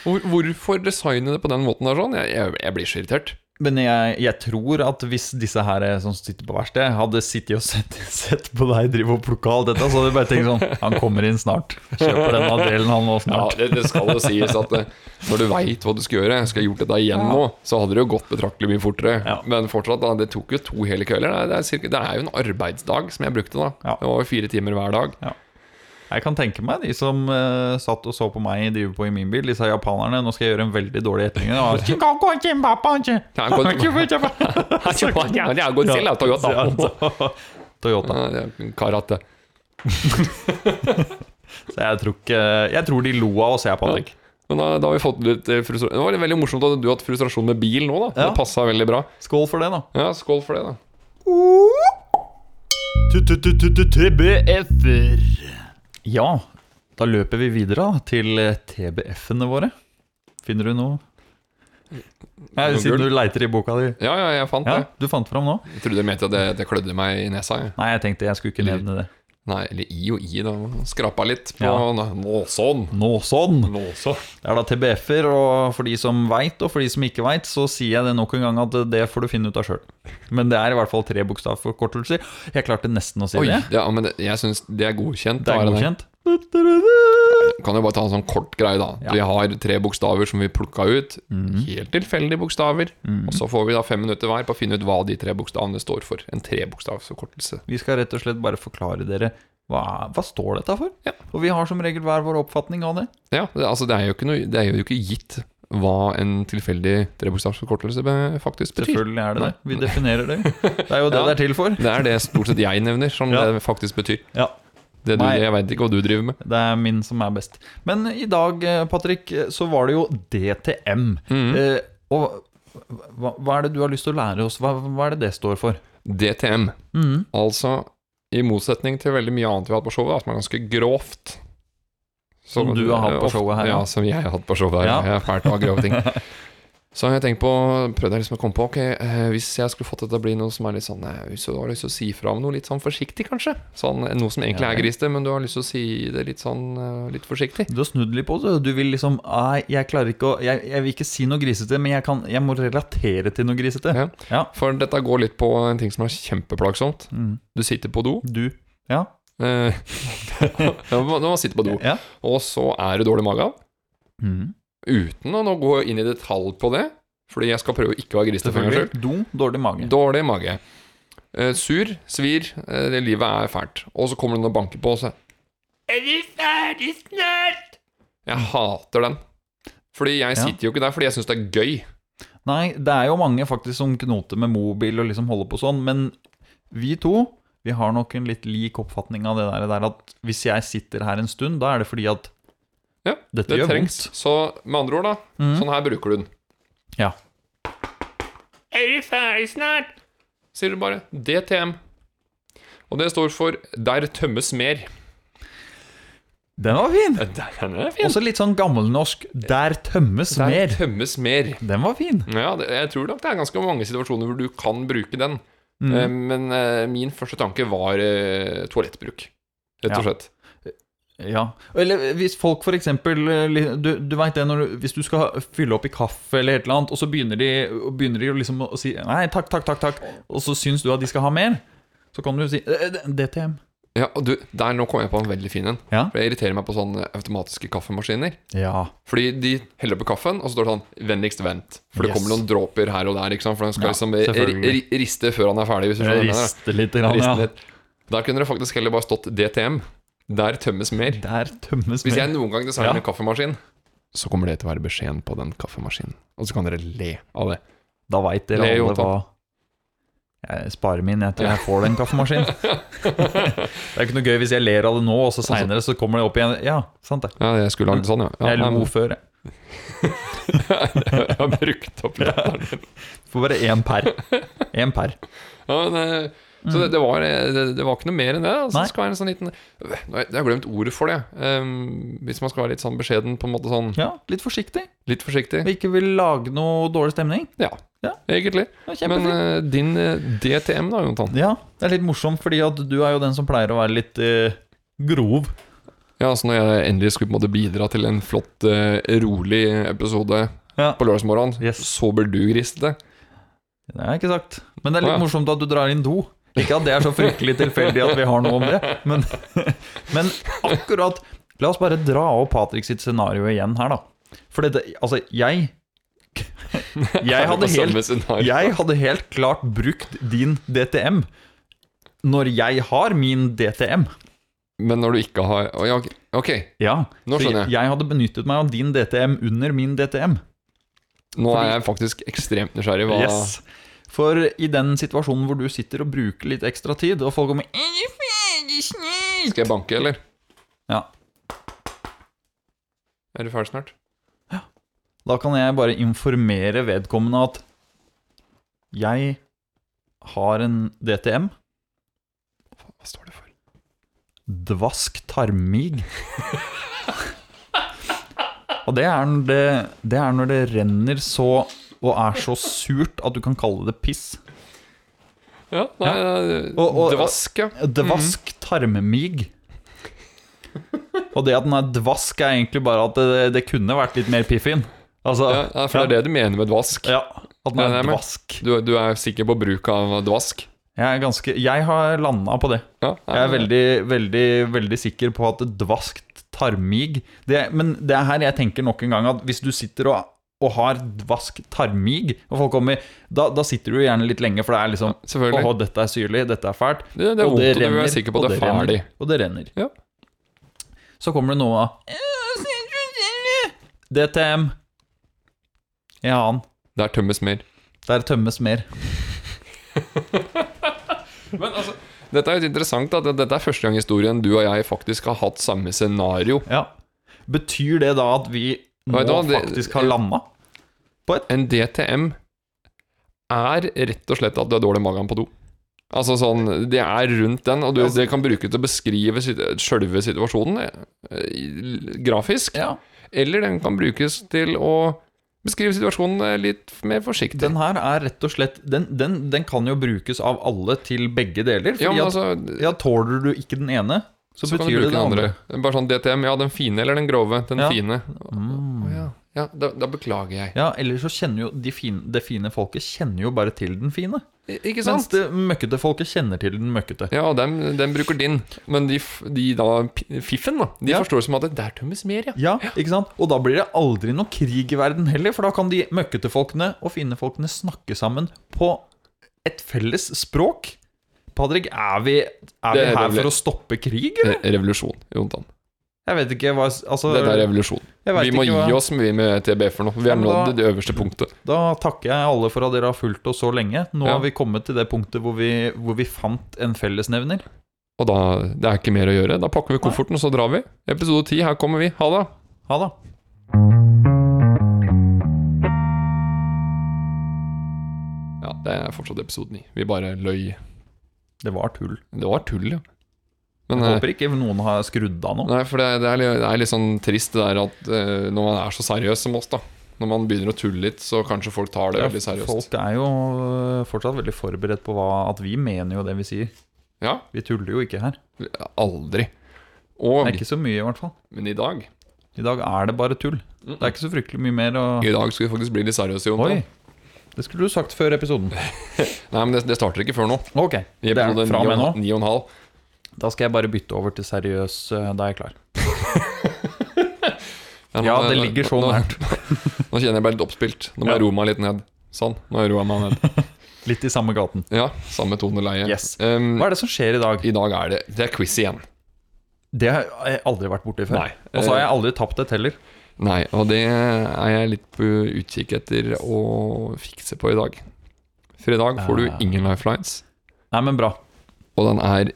Speaker 2: Hvor, hvorfor designe det på den måten der sånn? Jeg, jeg, jeg blir så irritert.
Speaker 1: Men jeg, jeg tror at hvis disse her eh, som sitter på verksted, hadde sittet og sett, sett på deg drive og plukke alt dette, så hadde de bare tenkt sånn Han kommer inn snart. Kjøper denne delen han nå
Speaker 2: Ja,
Speaker 1: snart.
Speaker 2: det, det skal jo sies at eh, når du veit hva du skal gjøre, skal jeg gjort dette igjen nå, så hadde det jo gått betraktelig mye fortere.
Speaker 1: Ja.
Speaker 2: Men fortsatt, da, det tok jo to hele kvelder. Det det, er cirka, det jo en arbeidsdag som jeg brukte, da. Det var jo fire timer hver dag.
Speaker 1: Jeg kan tenke meg de som uh, satt og så på meg drive på i min bil, disse japanerne. Nå skal jeg gjøre en veldig dårlig etterligning.
Speaker 2: Er Toyota. Er Karate.
Speaker 1: Så jeg tror ikke Jeg tror de lo av oss, jeg, Patrick.
Speaker 2: Men da, da har vi fått litt eh, frustrasjon. Det var veldig morsomt at du har hatt frustrasjon med bil nå, da.
Speaker 1: Ja.
Speaker 2: Det passa veldig bra.
Speaker 1: Skål for det, da.
Speaker 2: Ja, skål for det, da.
Speaker 1: TBF-er. Ja, da løper vi videre da, til eh, TBF-ene våre. Finner du noe? Nei, Siden du leiter i boka di.
Speaker 2: Ja, ja, jeg fant
Speaker 1: Ja,
Speaker 2: det.
Speaker 1: du fant fram nå?
Speaker 2: Jeg trodde du mente at det, det klødde meg i nesa. Jeg.
Speaker 1: Nei, jeg tenkte jeg skulle ikke nevne det.
Speaker 2: Nei, eller i og i, da. Skrapa litt på
Speaker 1: Ja.
Speaker 2: Nå, sånn.
Speaker 1: Nå sånn!
Speaker 2: Nå så.
Speaker 1: Det er da TBF-er, og for de som veit, og for de som ikke veit, så sier jeg det nok en gang at det får du finne ut av sjøl. Men det er i hvert fall tre bokstavforkortelser. Jeg klarte nesten å si
Speaker 2: Oi,
Speaker 1: det.
Speaker 2: ja, men det, jeg syns det er godkjent.
Speaker 1: Det er godkjent.
Speaker 2: Kan jo bare ta en sånn kort greie, da.
Speaker 1: Ja.
Speaker 2: Vi har tre bokstaver som vi plukka ut.
Speaker 1: Mm.
Speaker 2: Helt tilfeldige bokstaver.
Speaker 1: Mm.
Speaker 2: Og så får vi da fem minutter hver på å finne ut hva de tre bokstavene står for. En trebokstavsforkortelse.
Speaker 1: Vi skal rett og slett bare forklare dere hva, hva står dette for.
Speaker 2: Ja.
Speaker 1: Og vi har som regel hver vår oppfatning av det.
Speaker 2: Ja, det, altså det er jo ikke, noe, det er jo ikke gitt hva en tilfeldig trebokstavsforkortelse faktisk betyr.
Speaker 1: Selvfølgelig er det det. Vi definerer det. Det er jo det
Speaker 2: Ja.
Speaker 1: det er til for.
Speaker 2: Det er det stort sett jeg nevner, som
Speaker 1: Ja.
Speaker 2: det faktisk betyr.
Speaker 1: Ja,
Speaker 2: Det du,
Speaker 1: Nei.
Speaker 2: jeg veit ikke hva du driver med.
Speaker 1: Det er min som er best. Men i dag, eh, Patrick, eh, så var det jo DTM.
Speaker 2: Mm.
Speaker 1: Eh, og hva, hva er det du har lyst til å lære oss? Hva, hva er det det står for?
Speaker 2: DTM.
Speaker 1: Mm.
Speaker 2: Altså, i motsetning til veldig mye annet vi har hatt på showet, som er ganske grovt
Speaker 1: Som du har hatt på showet her,
Speaker 2: Ja,
Speaker 1: ja.
Speaker 2: som jeg har hatt på showet her.
Speaker 1: Ja.
Speaker 2: Jeg er fælt av grove ting. Så har jeg tenkt på prøvd jeg liksom å komme på Ok, eh, hvis jeg skulle fått det til å bli noe som er litt sånn eh, Hvis du har lyst til å si fra om noe litt sånn forsiktig, kanskje? Sånn, Noe som egentlig
Speaker 1: Ja,
Speaker 2: er grisete, men du har lyst til å si det litt sånn eh, litt forsiktig.
Speaker 1: Du har snudd litt på det. Du vil liksom Nei, jeg klarer ikke å Jeg, jeg vil ikke si noe grisete, men jeg, kan, jeg må relatere til noe grisete.
Speaker 2: Ja.
Speaker 1: Ja.
Speaker 2: For dette går litt på en ting som er kjempeplagsomt.
Speaker 1: Mm.
Speaker 2: Du sitter på do.
Speaker 1: Du. Ja.
Speaker 2: Eh, ja, når man sitter på do,
Speaker 1: ja.
Speaker 2: og så er det dårlig mage av.
Speaker 1: Mhm.
Speaker 2: Uten å nå gå inn i detalj på det, fordi jeg skal prøve å ikke være grisete for meg sjøl.
Speaker 1: Dårlig mage.
Speaker 2: Dårlig mage. Uh, sur, svir, uh, det livet er fælt. Og så kommer det noen og banker på, og så Er vi ferdig snart? Jeg hater den. Fordi jeg
Speaker 1: Ja.
Speaker 2: sitter jo ikke der fordi jeg syns det er gøy.
Speaker 1: Nei, det er jo mange faktisk som knoter med mobil og liksom holder på sånn, men vi to vi har nok en litt lik oppfatning av det der, der at hvis jeg sitter her en stund, da er det fordi at
Speaker 2: Ja,
Speaker 1: dette
Speaker 2: det
Speaker 1: gjør
Speaker 2: trengs.
Speaker 1: vondt.
Speaker 2: Så med andre ord, da.
Speaker 1: Mm.
Speaker 2: Sånn her bruker du den.
Speaker 1: Ja.
Speaker 2: Er du ferdig snart? Sier du bare. DTM. Og det står for 'Der tømmes mer'.
Speaker 1: Den var fin!
Speaker 2: Den er fin.
Speaker 1: Også litt sånn gammelnorsk 'der tømmes
Speaker 2: Der
Speaker 1: mer'.
Speaker 2: tømmes mer.
Speaker 1: Den var fin.
Speaker 2: Ja, det, jeg tror nok det er ganske mange situasjoner hvor du kan bruke den.
Speaker 1: Mm.
Speaker 2: Eh, men eh, min første tanke var eh, toalettbruk, rett og slett.
Speaker 1: Ja. Eller hvis folk eksempel eh, Du, du vet det når du, Hvis du skal fylle opp i kaffe eller et eller annet, og så begynner de, begynner de liksom å si Nei, takk, takk, takk, takk. Og så syns du at de skal ha mer. Så kan du si «Eh, eh, DTM.
Speaker 2: Ja, og du, der nå kom jeg på en veldig fin en.
Speaker 1: Ja.
Speaker 2: For Jeg irriterer meg på sånne automatiske kaffemaskiner.
Speaker 1: Ja.
Speaker 2: Fordi de heller oppi kaffen, og så står det sånn 'vennligst vent'. For det
Speaker 1: Yes.
Speaker 2: kommer noen dråper her og der, ikke sant? for den skal
Speaker 1: Ja,
Speaker 2: liksom riste før han er ferdig. Hvis du skjønner.
Speaker 1: Riste litt. Grann,
Speaker 2: Riste
Speaker 1: ja.
Speaker 2: litt. Der kunne det faktisk heller bare stått DTM. Der tømmes mer.
Speaker 1: Der tømmes
Speaker 2: Hvis
Speaker 1: mer.
Speaker 2: jeg noen gang designer en kaffemaskin, så kommer det til å være beskjeden på den kaffemaskinen. Og så kan dere le av det.
Speaker 1: Da veit dere
Speaker 2: Le,
Speaker 1: alle hva Jeg sparer min etter jeg får den kaffemaskinen. det er ikke noe gøy hvis jeg ler av det nå, og så seinere så kommer det opp igjen. Ja, sant det.
Speaker 2: Ja, jeg skulle lagd sånn, ja. ja
Speaker 1: Jeg lo
Speaker 2: men-
Speaker 1: før, jeg.
Speaker 2: jeg har brukt opp latteren Du
Speaker 1: Får bare én per. Én per.
Speaker 2: Ja, men, eh, så det, det, var, det, det var ikke noe mer enn det. Altså, det skal være en sånn liten Jeg har glemt ordet for det. Um, hvis man skal være litt sånn beskjeden, på en måte sånn
Speaker 1: Ja, litt forsiktig.
Speaker 2: litt forsiktig.
Speaker 1: Vi ikke vil lage noe dårlig stemning.
Speaker 2: Ja,
Speaker 1: Ja.
Speaker 2: egentlig.
Speaker 1: Ja,
Speaker 2: Men eh, din uh, DTM, da, Jonathan.
Speaker 1: Ja, det er litt morsomt, fordi at du er jo den som pleier å være litt uh, grov.
Speaker 2: Ja, altså Når jeg endelig skulle på en måte bidra til en flott, eh, rolig episode
Speaker 1: Ja.
Speaker 2: på lørdagsmorgenen,
Speaker 1: Yes.
Speaker 2: så blir du griste.
Speaker 1: Det har jeg ikke sagt. Men det er litt
Speaker 2: ja.
Speaker 1: morsomt at du drar inn do. Ikke at det er så fryktelig tilfeldig at vi har noe om det, men, men akkurat La oss bare dra opp Patrick sitt scenario igjen her, da. For dette Altså, jeg Jeg hadde, helt, jeg hadde helt klart brukt din DTM når jeg har min DTM.
Speaker 2: Men når du ikke har Å, ja, ok. ok,
Speaker 1: Ja,
Speaker 2: Nå skjønner jeg.
Speaker 1: Jeg hadde benyttet meg av din DTM under min DTM.
Speaker 2: Nå er jeg faktisk ekstremt nysgjerrig. Hva
Speaker 1: Yes. For i den situasjonen hvor du sitter og bruker litt ekstra tid, og folk kommer «Er du ferdig snart?»
Speaker 2: Skal jeg banke, eller?
Speaker 1: Ja,
Speaker 2: Er du ferdig snart? Ja.
Speaker 1: Da kan jeg bare informere vedkommende at jeg har en DTM,
Speaker 2: Hva står det for?
Speaker 1: dvask tarmmig. og det er, det, det er når det renner så og er så surt at du kan kalle det piss.
Speaker 2: Ja, nei,
Speaker 1: Og- og-
Speaker 2: Dvask, ja.
Speaker 1: Dvask tarmmig. Og det at den er dvask, er egentlig bare at det, det kunne vært litt mer piffin. Altså,
Speaker 2: ja. for det er det du mener med dvask.
Speaker 1: Ja, at den er dvask.
Speaker 2: Du, du er sikker på bruk av dvask?
Speaker 1: Jeg er ganske Jeg har landa på det.
Speaker 2: Ja,
Speaker 1: Jeg er veldig, veldig, veldig sikker på at dvaskt tarmig det, Men det er her jeg tenker nok en gang at hvis du sitter og, og har dvask tarmmig, og folk kommer da, da sitter du gjerne litt lenge, for det er liksom
Speaker 2: Selvfølgelig.
Speaker 1: Åh, dette er syrlig, dette er fælt.
Speaker 2: Det, det er
Speaker 1: og
Speaker 2: vondt,
Speaker 1: det
Speaker 2: og du
Speaker 1: renner,
Speaker 2: er sikker på at det er
Speaker 1: renner,
Speaker 2: ferdig.
Speaker 1: Og det renner.
Speaker 2: Ja.
Speaker 1: Så kommer det noe av DTM. Ja, han.
Speaker 2: Der tømmes mer.
Speaker 1: Der tømmes mer.
Speaker 2: Men altså, dette er jo interessant. Da. Dette er første gang i historien du og jeg faktisk har hatt samme scenario.
Speaker 1: Ja. Betyr det da at vi nå
Speaker 2: hva, det-
Speaker 1: faktisk har landa?
Speaker 2: En DTM er rett og slett at du er dårlig i magen på do. Altså sånn, Det er rundt den, og du, det kan brukes til å beskrive sjølve situasjonen eh, grafisk.
Speaker 1: Ja.
Speaker 2: Eller den kan brukes til å beskrive situasjonen eh, litt mer forsiktig.
Speaker 1: Den her er rett og slett Den, den, den kan jo brukes av alle til begge deler. Fordi
Speaker 2: ja, altså,
Speaker 1: at ja, Tåler du ikke den ene, så,
Speaker 2: så
Speaker 1: betyr det det andre.
Speaker 2: andre. Bare sånn DTM. Ja, den fine eller den grove? Den
Speaker 1: Ja.
Speaker 2: fine.
Speaker 1: Mm.
Speaker 2: Ja, ja da, da beklager jeg.
Speaker 1: Ja, eller så kjenner jo de fine, det fine folket kjenner jo bare til den fine.
Speaker 2: I- Ikke
Speaker 1: Mens det møkkete folket kjenner til den møkkete.
Speaker 2: Ja, og den, den bruker din. Men de, de da, fiffen, da, de
Speaker 1: Ja.
Speaker 2: forstår det som at det der tømmes mer, ja.
Speaker 1: Ja, ikke sant? Og da blir det aldri noe krig i verden heller, for da kan de møkkete folkene og fine folkene snakke sammen på et felles språk. Patrick, er vi, er vi
Speaker 2: er
Speaker 1: her for å stoppe krig, eller?
Speaker 2: Revolusjon, Jontan.
Speaker 1: Jeg vet ikke hva Altså,
Speaker 2: Dette er revolusjon. Vi må
Speaker 1: ikke
Speaker 2: gi
Speaker 1: hva-
Speaker 2: oss mye med TBF for nå. Vi er
Speaker 1: men da-
Speaker 2: nådd det øverste punktet.
Speaker 1: Da takker jeg alle for at dere har fulgt oss så lenge. Nå
Speaker 2: Ja.
Speaker 1: har vi kommet til det punktet hvor vi, hvor vi fant en fellesnevner.
Speaker 2: Og da det er ikke mer å gjøre. Da pakker vi kofferten, og så drar vi. Episode 10, her kommer vi. Ha det.
Speaker 1: Ha det.
Speaker 2: Ja, det er fortsatt episode 9. Vi bare løy.
Speaker 1: Det var tull.
Speaker 2: Det var tull, ja. Men, jeg
Speaker 1: håper ikke noen har skrudd av nå.
Speaker 2: Nei, for det, det, er, litt- det er litt sånn trist det der at uh, når man er så seriøs som oss, da Når man begynner å tulle litt, så kanskje folk tar det
Speaker 1: Ja,
Speaker 2: veldig seriøst.
Speaker 1: Folk er jo øh, fortsatt veldig forberedt på hva, at vi mener jo det vi sier.
Speaker 2: Ja,
Speaker 1: Vi tuller jo ikke her.
Speaker 2: aldri.
Speaker 1: Det er ikke så mye, i hvert fall.
Speaker 2: Men i dag
Speaker 1: I dag er det bare tull. Det er ikke så fryktelig mye mer å
Speaker 2: I dag skal vi faktisk bli litt seriøse, Jon.
Speaker 1: Det skulle du sagt før episoden.
Speaker 2: Nei, men det, det starter ikke før nå.
Speaker 1: Ok,
Speaker 2: I
Speaker 1: det er
Speaker 2: episode
Speaker 1: fra og med nå.
Speaker 2: ni og en halv.
Speaker 1: Da skal jeg bare bytte over til seriøs øh, da er jeg klar. Ja, det ligger så nært.
Speaker 2: Nå kjenner jeg meg litt oppspilt. Nå må jeg roe meg litt ned. Sånn, nå har jeg roa meg ned.
Speaker 1: Litt i samme gaten.
Speaker 2: Ja, samme toneleie.
Speaker 1: Yes.
Speaker 2: Um,
Speaker 1: Hva er det som skjer i dag?
Speaker 2: I dag er det Det er quiz igjen.
Speaker 1: Det har jeg aldri vært borti før.
Speaker 2: Nei.
Speaker 1: Og så har jeg aldri tapt et heller.
Speaker 2: Nei, og det er jeg litt på utkikk etter å fikse på i dag. For i dag får du
Speaker 1: Ah.
Speaker 2: ingen lifelines,
Speaker 1: Nei, men bra.
Speaker 2: og den er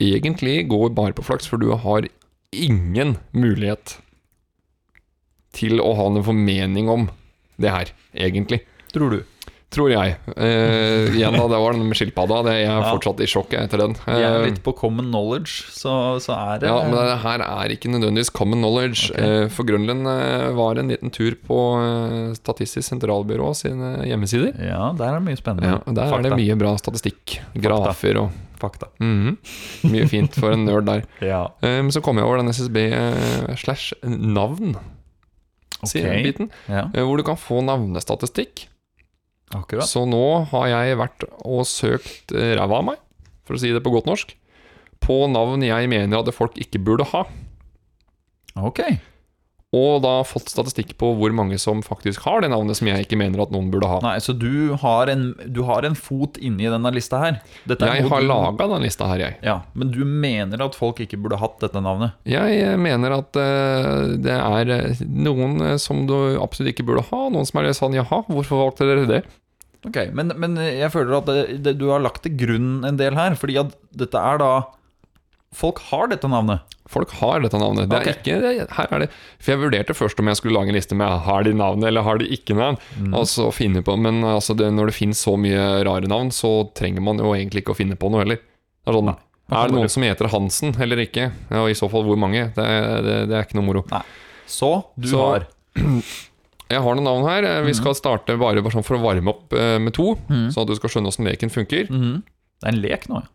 Speaker 2: egentlig går bare på flaks, for du har ingen mulighet til å ha noen formening om det her, egentlig.
Speaker 1: Tror du.
Speaker 2: Tror jeg. Eh, igjen, da, det var den med skilpadda. Det, jeg er
Speaker 1: Ja.
Speaker 2: fortsatt i sjokk etter den.
Speaker 1: Vi er
Speaker 2: Eh,
Speaker 1: litt på common knowledge, så, så er det
Speaker 2: Ja, men det her er ikke nødvendigvis common knowledge.
Speaker 1: Okay.
Speaker 2: Eh, For Grønland eh, var en liten tur på eh, Statistisk sentralbyrå sine hjemmesider.
Speaker 1: Ja, der er det mye spennende.
Speaker 2: Ja, der Der er det mye bra statistikk. Grafer og
Speaker 1: Fakta.
Speaker 2: Mhm. Mye fint for en nerd der.
Speaker 1: Ja.
Speaker 2: Eh, Men så kom jeg over den SSB eh, slash navn. sier
Speaker 1: Ok.
Speaker 2: biten,
Speaker 1: ja,
Speaker 2: eh, Hvor du kan få navnestatistikk.
Speaker 1: Akkurat.
Speaker 2: Så nå har jeg vært og søkt eh, ræva av meg, for å si det på godt norsk, på navn jeg mener at folk ikke burde ha.
Speaker 1: Ok.
Speaker 2: Og da fått statistikk på hvor mange som faktisk har det navnet som jeg ikke mener at noen burde ha.
Speaker 1: Nei, så du har en, du har en fot inni denne lista her? Er
Speaker 2: Jeg har
Speaker 1: du-
Speaker 2: laga denne lista her, jeg.
Speaker 1: Ja, Men du mener at folk ikke burde hatt dette navnet?
Speaker 2: Jeg eh, mener at uh, det er eh, noen som du absolutt ikke burde ha. Noen som er litt sånn jaha, hvorfor valgte dere det?
Speaker 1: Ok, Men, men jeg føler at det, det, du har lagt til grunn en del her, fordi at dette er da Folk har dette navnet.
Speaker 2: Folk har dette navnet. Det er
Speaker 1: okay.
Speaker 2: ikke, det, her er det For jeg vurderte først om jeg skulle lage en liste med har de navn eller har de ikke navn.
Speaker 1: Mm.
Speaker 2: Og så finne på Men altså det, når det finnes så mye rare navn, så trenger man jo egentlig ikke å finne på noe heller. Det er sånn Er det noen som heter Hansen eller ikke? Ja, og I så fall hvor mange? Det, det, det er ikke noe moro.
Speaker 1: Så du
Speaker 2: Så-
Speaker 1: har
Speaker 2: Jeg har noen navn her. Vi skal starte bare, bare sånn for å varme opp eh, med to,
Speaker 1: mm.
Speaker 2: sånn at du skal skjønne åssen leken funker.
Speaker 1: Mm. Det er en lek nå, ja.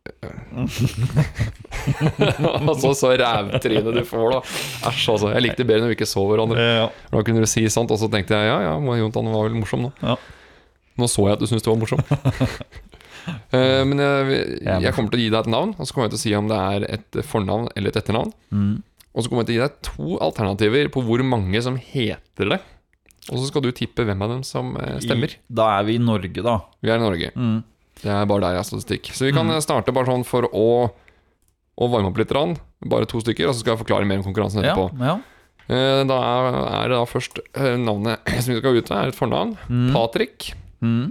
Speaker 2: altså, så rævtryne du får, da. Æsj, altså. Jeg likte det bedre når vi ikke så hverandre.
Speaker 1: Ja.
Speaker 2: Da kunne du si sant, og så tenkte jeg ja, ja, Jontan var vel morsom nå.
Speaker 1: Ja.
Speaker 2: Nå så jeg at du syntes du var morsom. uh, men jeg,
Speaker 1: Jeg er
Speaker 2: kommer til å gi deg et navn, og så kommer jeg til å si om det er et fornavn eller et etternavn.
Speaker 1: Mm.
Speaker 2: Og så kommer jeg til å gi deg to alternativer på hvor mange som heter det. Og så skal du tippe hvem av dem som eh, stemmer.
Speaker 1: I, da er vi i Norge, da.
Speaker 2: Vi er i Norge.
Speaker 1: Mhm.
Speaker 2: Det er bare der jeg har statistikk. Så vi kan mm. starte bare sånn for å, å varme opp litt. Rann. Bare to stykker, og så skal jeg forklare mer om konkurransen etterpå.
Speaker 1: ja.
Speaker 2: Eh, Da er, er det da først eh, navnet som vi skal ut av, er et fornavn.
Speaker 1: Mm.
Speaker 2: Patrick.
Speaker 1: Mm.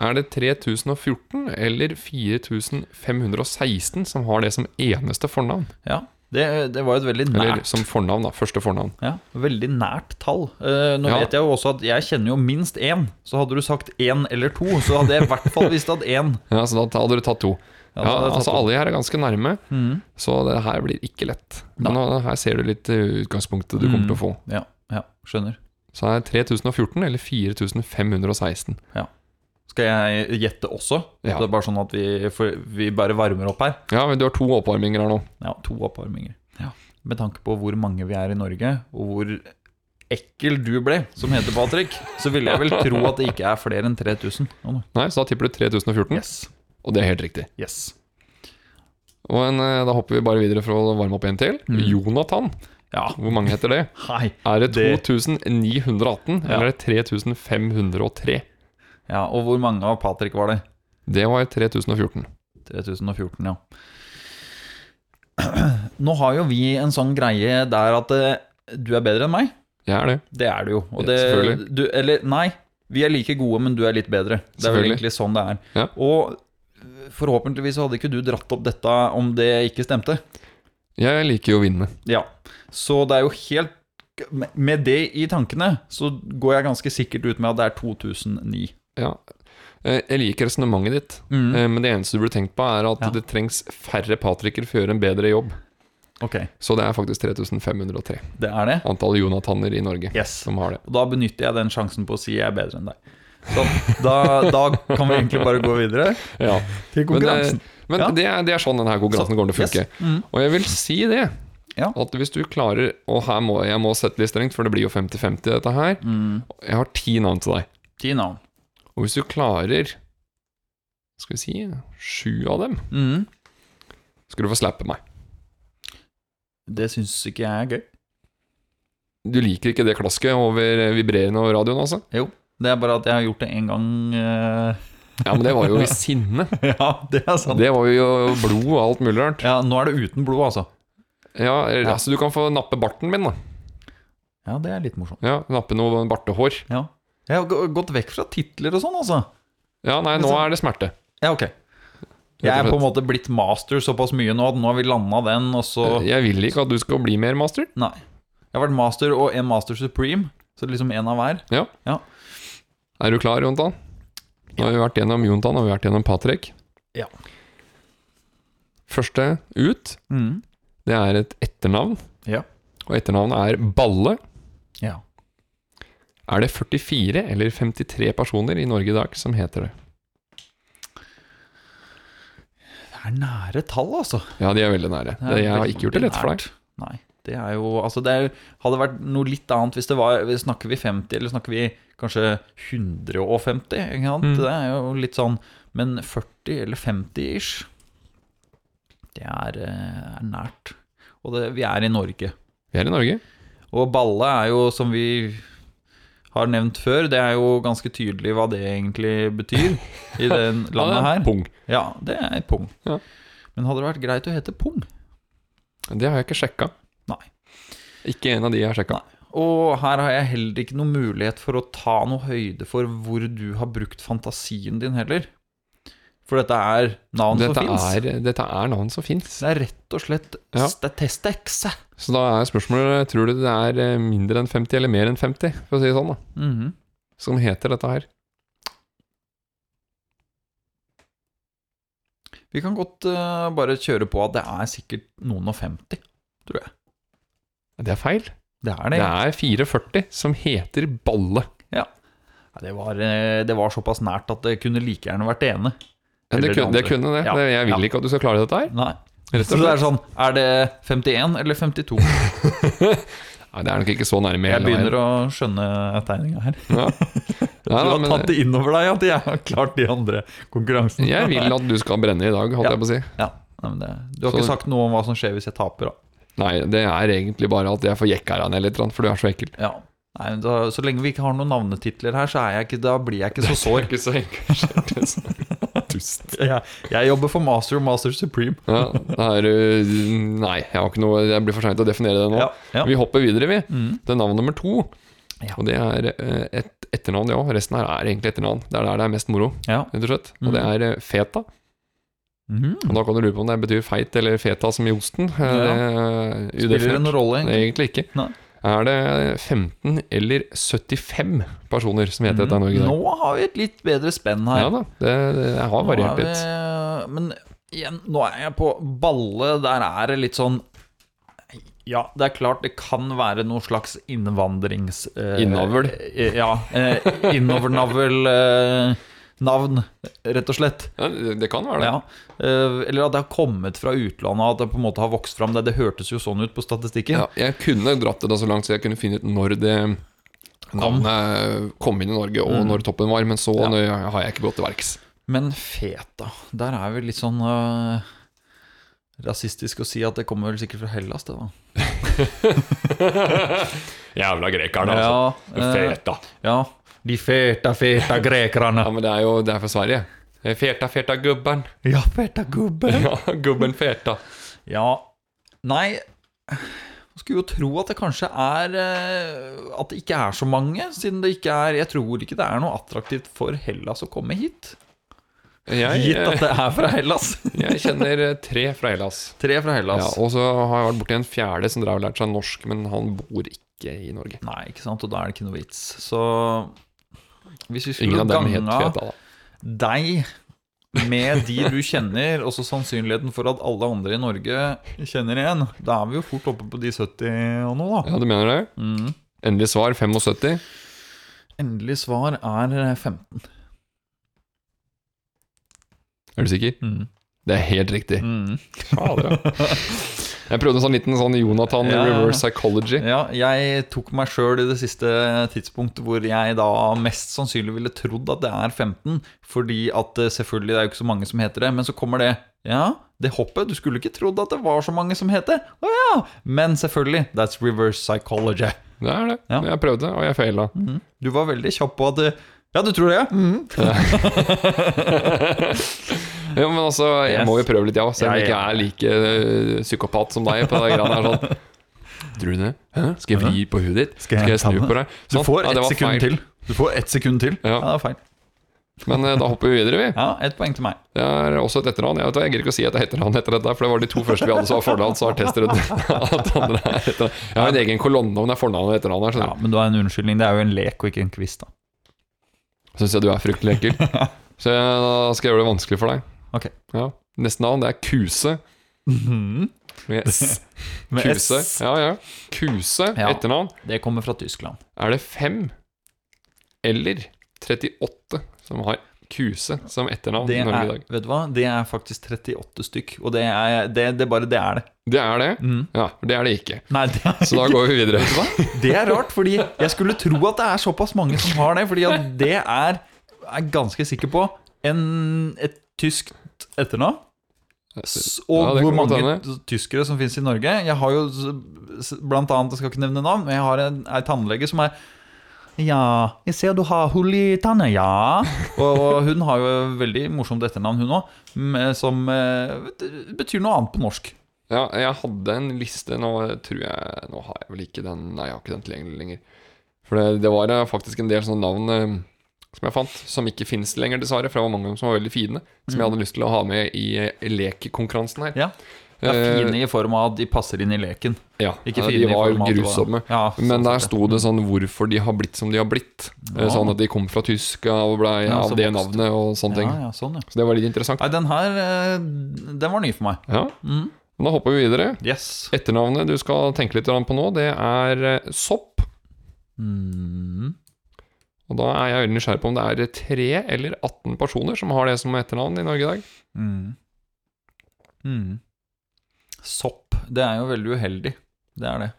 Speaker 2: Er det 3014 eller 4516 som har det som eneste fornavn?
Speaker 1: ja. Det, det var jo et veldig
Speaker 2: Eller
Speaker 1: nært
Speaker 2: som fornavn, da. Første fornavn.
Speaker 1: Ja, veldig nært tall. Eh, nå
Speaker 2: Ja.
Speaker 1: vet jeg jo også at jeg kjenner jo minst én. Så hadde du sagt én eller to, så hadde jeg i hvert fall visst at én.
Speaker 2: Ja, Så da hadde du tatt to.
Speaker 1: Ja,
Speaker 2: Ja,
Speaker 1: tatt
Speaker 2: altså
Speaker 1: to.
Speaker 2: Alle her er ganske nærme,
Speaker 1: mm.
Speaker 2: så det her blir ikke lett. Men nå, her ser du litt eh, utgangspunktet du kommer til å få.
Speaker 1: Ja, ja, skjønner.
Speaker 2: Så er det 3014 eller 4516.
Speaker 1: Skal jeg gjette også?
Speaker 2: Ja.
Speaker 1: Det er bare sånn at vi, vi bare varmer opp her.
Speaker 2: Ja, men du har to oppvarminger her nå.
Speaker 1: Ja, to oppvarminger. Ja. Med tanke på hvor mange vi er i Norge, og hvor ekkel du ble, som heter Patrick, så ville jeg vel tro at det ikke er flere enn 3000. Å, nå.
Speaker 2: Nei, så da tipper du 3014,
Speaker 1: Yes.
Speaker 2: og det er helt riktig.
Speaker 1: Yes.
Speaker 2: Og en, eh, da hopper vi bare videre for å varme opp en til.
Speaker 1: Mm.
Speaker 2: Jonathan.
Speaker 1: Ja.
Speaker 2: Hvor mange heter det?
Speaker 1: Hei.
Speaker 2: Er det
Speaker 1: Det-
Speaker 2: 2918,
Speaker 1: det...
Speaker 2: eller er det 3503?
Speaker 1: Ja, og hvor mange av Patrick var det?
Speaker 2: Det var 3014.
Speaker 1: 3014, ja. Nå har jo vi en sånn greie der at eh, du er bedre enn meg.
Speaker 2: Jeg er det.
Speaker 1: Det er du jo. Og
Speaker 2: Ja,
Speaker 1: det,
Speaker 2: selvfølgelig.
Speaker 1: du, eller nei, vi er like gode, men du er litt bedre. Det er vel egentlig sånn det er.
Speaker 2: Ja.
Speaker 1: Og øh, forhåpentligvis hadde ikke du dratt opp dette om det ikke stemte.
Speaker 2: Jeg liker jo å vinne.
Speaker 1: Ja. Så det er jo helt Med det i tankene så går jeg ganske sikkert ut med at det er 2009.
Speaker 2: Ja. Eh, Jeg liker resonnementet ditt,
Speaker 1: Mm.
Speaker 2: eh, men det eneste du burde tenkt på, er at
Speaker 1: Ja.
Speaker 2: det trengs færre Patricker for å gjøre en bedre jobb.
Speaker 1: Okay.
Speaker 2: Så det er faktisk 3503
Speaker 1: det er det.
Speaker 2: antall Jonathaner i Norge
Speaker 1: Yes.
Speaker 2: som har det.
Speaker 1: Og da benytter jeg den sjansen på å si jeg er bedre enn deg. Så da, da kan vi egentlig bare gå videre
Speaker 2: Ja.
Speaker 1: til
Speaker 2: Men,
Speaker 1: konkurransen.
Speaker 2: eh, men
Speaker 1: Ja.
Speaker 2: det, er, det er sånn denne konkurransen kommer til å funke.
Speaker 1: Yes. Mm.
Speaker 2: Og jeg vil si det.
Speaker 1: Ja.
Speaker 2: At hvis du klarer Og her må jeg må sette litt strengt, for det blir jo 50-50 dette her.
Speaker 1: Mm.
Speaker 2: Jeg har ti navn til deg.
Speaker 1: Ti navn.
Speaker 2: Og hvis du klarer Skal vi si sju av dem,
Speaker 1: Mm.
Speaker 2: skal du få slappe meg.
Speaker 1: Det syns ikke jeg er gøy.
Speaker 2: Du liker ikke det klasket over vibrerende over radioen, altså?
Speaker 1: Jo, det er bare at jeg har gjort det én gang. eh,
Speaker 2: Ja, men det var jo i sinne.
Speaker 1: ja, det er sant.
Speaker 2: Det var jo blod og alt mulig rart.
Speaker 1: Ja, nå er det uten blod, altså.
Speaker 2: Ja, altså du kan få nappe barten min, da.
Speaker 1: Ja, det er litt morsomt.
Speaker 2: Ja, Nappe noe bartehår.
Speaker 1: Ja. Jeg har gått vekk fra titler og sånn, altså.
Speaker 2: Ja, nei, nå er det smerte.
Speaker 1: Ja, ok. Jeg er på en måte blitt master såpass mye nå at nå har vi landa den, og så
Speaker 2: Jeg vil ikke at du skal bli mer master.
Speaker 1: Nei. Jeg har vært master og en master supreme, så liksom en av hver.
Speaker 2: Ja.
Speaker 1: Ja.
Speaker 2: Er du klar, Jontan? Nå har vi vært gjennom Jontan og vi har vært gjennom Patrek.
Speaker 1: Ja.
Speaker 2: Første ut,
Speaker 1: Mm.
Speaker 2: det er et etternavn.
Speaker 1: Ja.
Speaker 2: Og etternavnet er Balle.
Speaker 1: ja.
Speaker 2: Er det 44 eller 53 personer i Norge i dag som heter det?
Speaker 1: Det er nære tall, altså.
Speaker 2: Ja, de er veldig nære.
Speaker 1: Det er
Speaker 2: jeg har ikke gjort det lett for deg.
Speaker 1: Nei. Det er jo Altså, det er, hadde vært noe litt annet hvis det var Snakker vi 50, eller snakker vi kanskje 150? Ikke sant?
Speaker 2: Mm.
Speaker 1: Det er jo litt sånn Men 40 eller 50 ish, det er, eh, er nært. Og det, vi er i Norge.
Speaker 2: Vi er i Norge.
Speaker 1: Og balle er jo, som vi har nevnt før, det er jo ganske tydelig hva det egentlig betyr i det landet
Speaker 2: er
Speaker 1: her.
Speaker 2: Pung.
Speaker 1: Ja, det er pung.
Speaker 2: Ja.
Speaker 1: Men hadde det vært greit å hete pung?
Speaker 2: Det har jeg ikke sjekka.
Speaker 1: Nei.
Speaker 2: Ikke en av de jeg har sjekka.
Speaker 1: Nei. Og her har jeg heller ikke noen mulighet for å ta noe høyde for hvor du har brukt fantasien din heller. For dette er navn
Speaker 2: Dette,
Speaker 1: som fins.
Speaker 2: dette er navn som fins.
Speaker 1: Det er rett og slett
Speaker 2: Ja.
Speaker 1: Statistics.
Speaker 2: Så da er spørsmålet Tror du det er eh, mindre enn 50 eller mer enn 50, for å si det sånn, da,
Speaker 1: Mhm.
Speaker 2: som heter dette her?
Speaker 1: Vi kan godt uh, bare kjøre på at det er sikkert noen og 50, tror jeg.
Speaker 2: Det er feil.
Speaker 1: Det er det.
Speaker 2: Det er 44 som heter Balle.
Speaker 1: Ja, det, var, eh, det var såpass nært at det kunne like gjerne vært det ene.
Speaker 2: Ja, det, kunne, det kunne det.
Speaker 1: Ja.
Speaker 2: Jeg vil
Speaker 1: Ja.
Speaker 2: ikke at du skal klare dette her.
Speaker 1: Nei.
Speaker 2: Rett og
Speaker 1: det er
Speaker 2: det
Speaker 1: sånn Er det 51 eller 52?
Speaker 2: Nei, det er nok ikke så nærme
Speaker 1: Jeg
Speaker 2: hele
Speaker 1: begynner å skjønne tegninga her.
Speaker 2: Ja.
Speaker 1: Du
Speaker 2: Nei, da,
Speaker 1: har
Speaker 2: men
Speaker 1: tatt det innover deg at jeg har klart de andre konkurransene.
Speaker 2: jeg vil at du skal brenne i dag, holdt
Speaker 1: Ja.
Speaker 2: jeg på å si.
Speaker 1: Ja, nei, men det, Du har
Speaker 2: Så-
Speaker 1: ikke sagt noe om hva som skjer hvis jeg taper, da.
Speaker 2: Nei, det er egentlig bare at jeg får jekka deg ned litt, for du er så ekkel.
Speaker 1: Ja. Nei, men da, Så lenge vi ikke har noen navnetitler her, så er jeg ikke, da blir jeg ikke så sår.
Speaker 2: Ikke så engasjert. Dust.
Speaker 1: Jeg, jeg jobber for Master og Master Supreme.
Speaker 2: Ja, det er uh, Nei, jeg har ikke noe Jeg blir for seint å definere det nå.
Speaker 1: Ja, ja.
Speaker 2: Vi hopper videre, vi.
Speaker 1: Mm.
Speaker 2: Det er navn nummer to.
Speaker 1: Ja.
Speaker 2: Og det er eh, et etternavn, det òg. Resten her er egentlig etternavn. Det er der det er mest moro, rett og slett. Og det er eh, Feta.
Speaker 1: Mm.
Speaker 2: Og da kan du lure på om det betyr feit eller feta som i osten. Eh,
Speaker 1: Ja.
Speaker 2: Det er
Speaker 1: Spiller det noen rolle, egentlig?
Speaker 2: egentlig ikke.
Speaker 1: Nei.
Speaker 2: Er det 15 eller 75 personer som heter dette i Norge.
Speaker 1: Nå har vi et litt bedre spenn her.
Speaker 2: Ja da, det, det har variert
Speaker 1: er
Speaker 2: litt.
Speaker 1: Men igjen, nå er jeg på balle. Der er det litt sånn Ja, det er klart det kan være noe slags innvandrings... eh,
Speaker 2: Innavl.
Speaker 1: eh, ja. Eh, Innovernavl eh, navn, rett og slett.
Speaker 2: Ja, det, kan være det.
Speaker 1: Ja. Eh, eller at det har kommet fra utlandet, at det på en måte har vokst fram. Det, det hørtes jo sånn ut på statistikken.
Speaker 2: Ja, jeg kunne dratt det da så langt så jeg kunne finne ut når det navnet kom inn i Norge, og
Speaker 1: Mm.
Speaker 2: når toppen var, men så
Speaker 1: Ja.
Speaker 2: har jeg ikke gått til verks.
Speaker 1: Men feta, der er vel litt sånn uh, rasistisk å si at det kommer vel sikkert fra Hellas, det da.
Speaker 2: Jævla grekerne,
Speaker 1: Ja, eh,
Speaker 2: Feta.
Speaker 1: Ja, de feta, feta grekerne.
Speaker 2: Ja, men det er jo det er fra Sverige. Feta, feta gubben.
Speaker 1: Ja, feta gubben.
Speaker 2: Ja, gubben feta.
Speaker 1: Ja, nei Man skulle jo tro at det kanskje er eh, At det ikke er så mange, siden det ikke er Jeg tror ikke det er noe attraktivt for Hellas å komme hit.
Speaker 2: Jeg,
Speaker 1: Gitt at
Speaker 2: eh,
Speaker 1: det er fra Hellas.
Speaker 2: jeg kjenner eh, tre fra Hellas.
Speaker 1: Tre fra Hellas Ja,
Speaker 2: og så har jeg vært borti en fjerde som og lærte seg norsk, men han bor ikke i Norge.
Speaker 1: Nei, ikke sant, og da er det ikke noe vits. Så hvis vi skulle ganga- deg med de du kjenner, og så sannsynligheten for at alle andre i Norge kjenner igjen, da er vi jo fort oppe på de 70 og noe, da.
Speaker 2: Ja, du mener det?
Speaker 1: Mm.
Speaker 2: Endelig svar 75.
Speaker 1: Endelig svar er 15.
Speaker 2: Er du sikker?
Speaker 1: Mm.
Speaker 2: Det er helt riktig.
Speaker 1: Mm.
Speaker 2: Fader, ja. Jeg prøvde en sånn liten sånn Jonathan
Speaker 1: Ja.
Speaker 2: reverse psychology.
Speaker 1: Ja, jeg tok meg sjøl i det siste tidspunktet hvor jeg da mest sannsynlig ville trodd at det er 15, fordi at eh, selvfølgelig det er jo ikke så mange som heter det, men så kommer det Ja, det hoppet, du skulle ikke trodd at det var så mange som het det. Å ja! Men selvfølgelig, that's reverse psychology.
Speaker 2: Det er det.
Speaker 1: Ja.
Speaker 2: Jeg prøvde, og jeg feila.
Speaker 1: -hmm. Du var veldig kjapp på at eh, Ja, du tror det, ja?
Speaker 2: Ja, men altså, jeg må jo prøve litt, ja. Selv om jeg ikke er like øh, psykopat som deg på det greiene her. Sånn. Tror du det? Hæ? Skal jeg vri på huet ditt?
Speaker 1: Skal jeg
Speaker 2: snu på deg?
Speaker 1: Du
Speaker 2: Sånn.
Speaker 1: får ett
Speaker 2: ja,
Speaker 1: sekund til. Du får ett sekund til.
Speaker 2: Ja.
Speaker 1: Det var feil.
Speaker 2: Men øh, da hopper vi videre, vi.
Speaker 1: Ja, ett poeng til meg.
Speaker 2: Det er også et etternavn. Jeg, vet, jeg gidder ikke å si at det er etternavn etter dette, for det var de to første vi hadde som var fornavn. Så har tester at andre er etternavn. Jeg har en egen kolonne om det er fornavn og etternavn her.
Speaker 1: Ja, Men du har en unnskyldning. Det er jo en lek og ikke en quiz, da.
Speaker 2: Syns jeg du er fryktelig ekkel. Så jeg, da skal jeg gjøre det vanskelig for deg.
Speaker 1: Ok.
Speaker 2: Ja. Neste navn det er Kuse. Med S.
Speaker 1: Med
Speaker 2: Kuse.
Speaker 1: S.
Speaker 2: Ja, ja. Kuse,
Speaker 1: Ja.
Speaker 2: etternavn.
Speaker 1: Det kommer fra Tyskland.
Speaker 2: Er det 5 eller 38 som har Kuse som etternavn
Speaker 1: Det
Speaker 2: i Norge i dag?
Speaker 1: vet du hva? det er faktisk 38 stykk, og det er, det, det bare det er det.
Speaker 2: Det er det?
Speaker 1: Mm.
Speaker 2: Ja, det er det ikke.
Speaker 1: Nei, det er,
Speaker 2: Så da går vi videre.
Speaker 1: Vet du hva? Det er rart, fordi jeg skulle tro at det er såpass mange som har det. Fordi det er jeg er ganske sikker på en, et tyskt nå Og
Speaker 2: Ja,
Speaker 1: hvor mange
Speaker 2: hende.
Speaker 1: tyskere som finnes i Norge. Jeg har jo blant annet, jeg skal ikke nevne navn, men jeg har en, en tannlege som er Ja, jeg ser du har hull i tanna, ja. Og hun har jo veldig morsomt etternavn, hun òg, som eh, betyr noe annet på norsk.
Speaker 2: Ja, jeg hadde en liste Nå tror jeg Nå har jeg vel ikke den Nei, jeg har ikke den tilgjengelig lenger. For det, det var eh, faktisk en del sånne navn eh, som jeg fant, som ikke fins lenger, dessverre. For det var mange som var veldig fine. Som jeg hadde lyst til å ha med i lekekonkurransen her.
Speaker 1: Ja. Ja,
Speaker 2: Eh,
Speaker 1: fine i form av at de passer inn i leken.
Speaker 2: Ja,
Speaker 1: Ikke fine
Speaker 2: de var grusomme.
Speaker 1: Ja,
Speaker 2: Men
Speaker 1: sånn
Speaker 2: der sto det sånn hvorfor de har blitt som de har blitt. Eh,
Speaker 1: Ja.
Speaker 2: Sånn at de kom fra tysk og ble
Speaker 1: Ja,
Speaker 2: av det navnet og sånne ting.
Speaker 1: Ja, ja, sånn, ja.
Speaker 2: Så det var litt interessant.
Speaker 1: Nei, den her, eh, den var ny for meg.
Speaker 2: Ja,
Speaker 1: mm.
Speaker 2: Da hopper vi videre.
Speaker 1: Yes.
Speaker 2: Etternavnet du skal tenke litt på nå, det er eh, Sopp.
Speaker 1: Mm.
Speaker 2: Og da er jeg veldig nysgjerrig på om det er 3 eller 18 personer som har det som etternavn i Norge i dag.
Speaker 1: Mm. Mm. Sopp. Det er jo veldig uheldig. Det er det.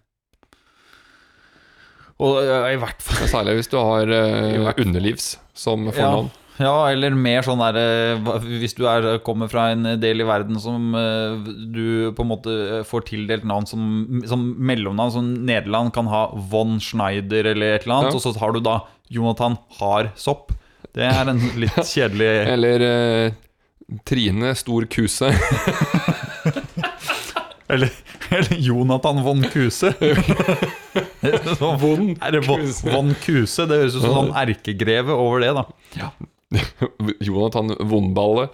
Speaker 1: Og i hvert fall
Speaker 2: Særlig hvis du har
Speaker 1: uh,
Speaker 2: underlivs som fornavn.
Speaker 1: Ja, eller mer sånn der eh, Hvis du er, kommer fra en del i verden som eh, du på en måte eh, får tildelt navn som, som mellomnavn, som Nederland kan ha Von Schneider eller et eller annet,
Speaker 2: Ja.
Speaker 1: og så har du da Jonathan Har Sopp. Det er en litt kjedelig
Speaker 2: Eller uh, Trine Stor Kuse.
Speaker 1: Eller, eller Jonathan von Kuse.
Speaker 2: Von Kuse.
Speaker 1: von Kuse? Det høres ut som sånn erkegreve over det, da.
Speaker 2: Jonathan Vondballe.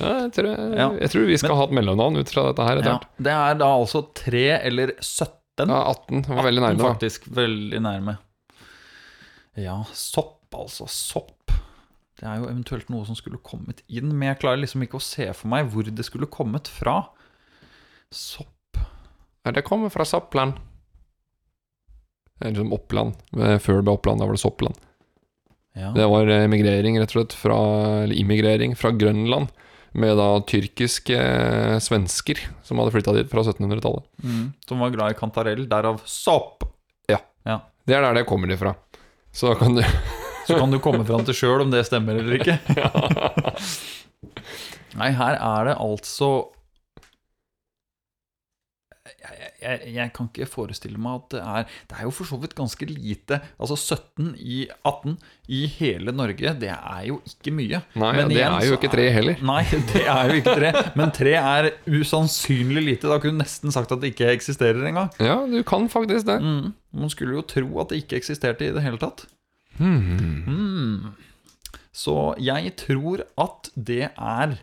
Speaker 2: Ja, jeg, tror,
Speaker 1: Ja.
Speaker 2: jeg tror vi skal ha et mellomnavn ut fra dette her
Speaker 1: Ja, det er da altså 3 eller 17.
Speaker 2: Ja, 18 var veldig nærme. da.
Speaker 1: Faktisk veldig nærme. Ja, sopp, altså. Sopp. Det er jo eventuelt noe som skulle kommet inn, men jeg klarer liksom ikke å se for meg hvor det skulle kommet fra. Sopp
Speaker 2: Ja, det kommer fra Soppland. Eller er liksom Oppland. Før det ble Oppland, da var det Soppland.
Speaker 1: Ja.
Speaker 2: Det var emigrering, rett og slett, fra, eller immigrering fra Grønland. Med da tyrkiske eh, svensker som hadde flytta dit fra 1700-tallet.
Speaker 1: mm, Som var glad i kantarell, derav sopp.
Speaker 2: Det er der det kommer ifra. Så kan du
Speaker 1: Så kan du komme fram til sjøl om det stemmer eller ikke. Nei, her er det altså jeg, jeg, kan ikke forestille meg at det er Det er jo for så vidt ganske lite. Altså 17 i 18 i hele Norge, det er jo ikke mye.
Speaker 2: Nei,
Speaker 1: Men
Speaker 2: det
Speaker 1: igjen
Speaker 2: er jo ikke tre heller.
Speaker 1: Nei, det er jo ikke tre. Men tre er usannsynlig lite. Da kunne du nesten sagt at det ikke eksisterer engang.
Speaker 2: Ja, du kan faktisk det.
Speaker 1: Mm. Man skulle jo tro at det ikke eksisterte i det hele tatt.
Speaker 2: Hmm.
Speaker 1: Mm. Så jeg tror at det er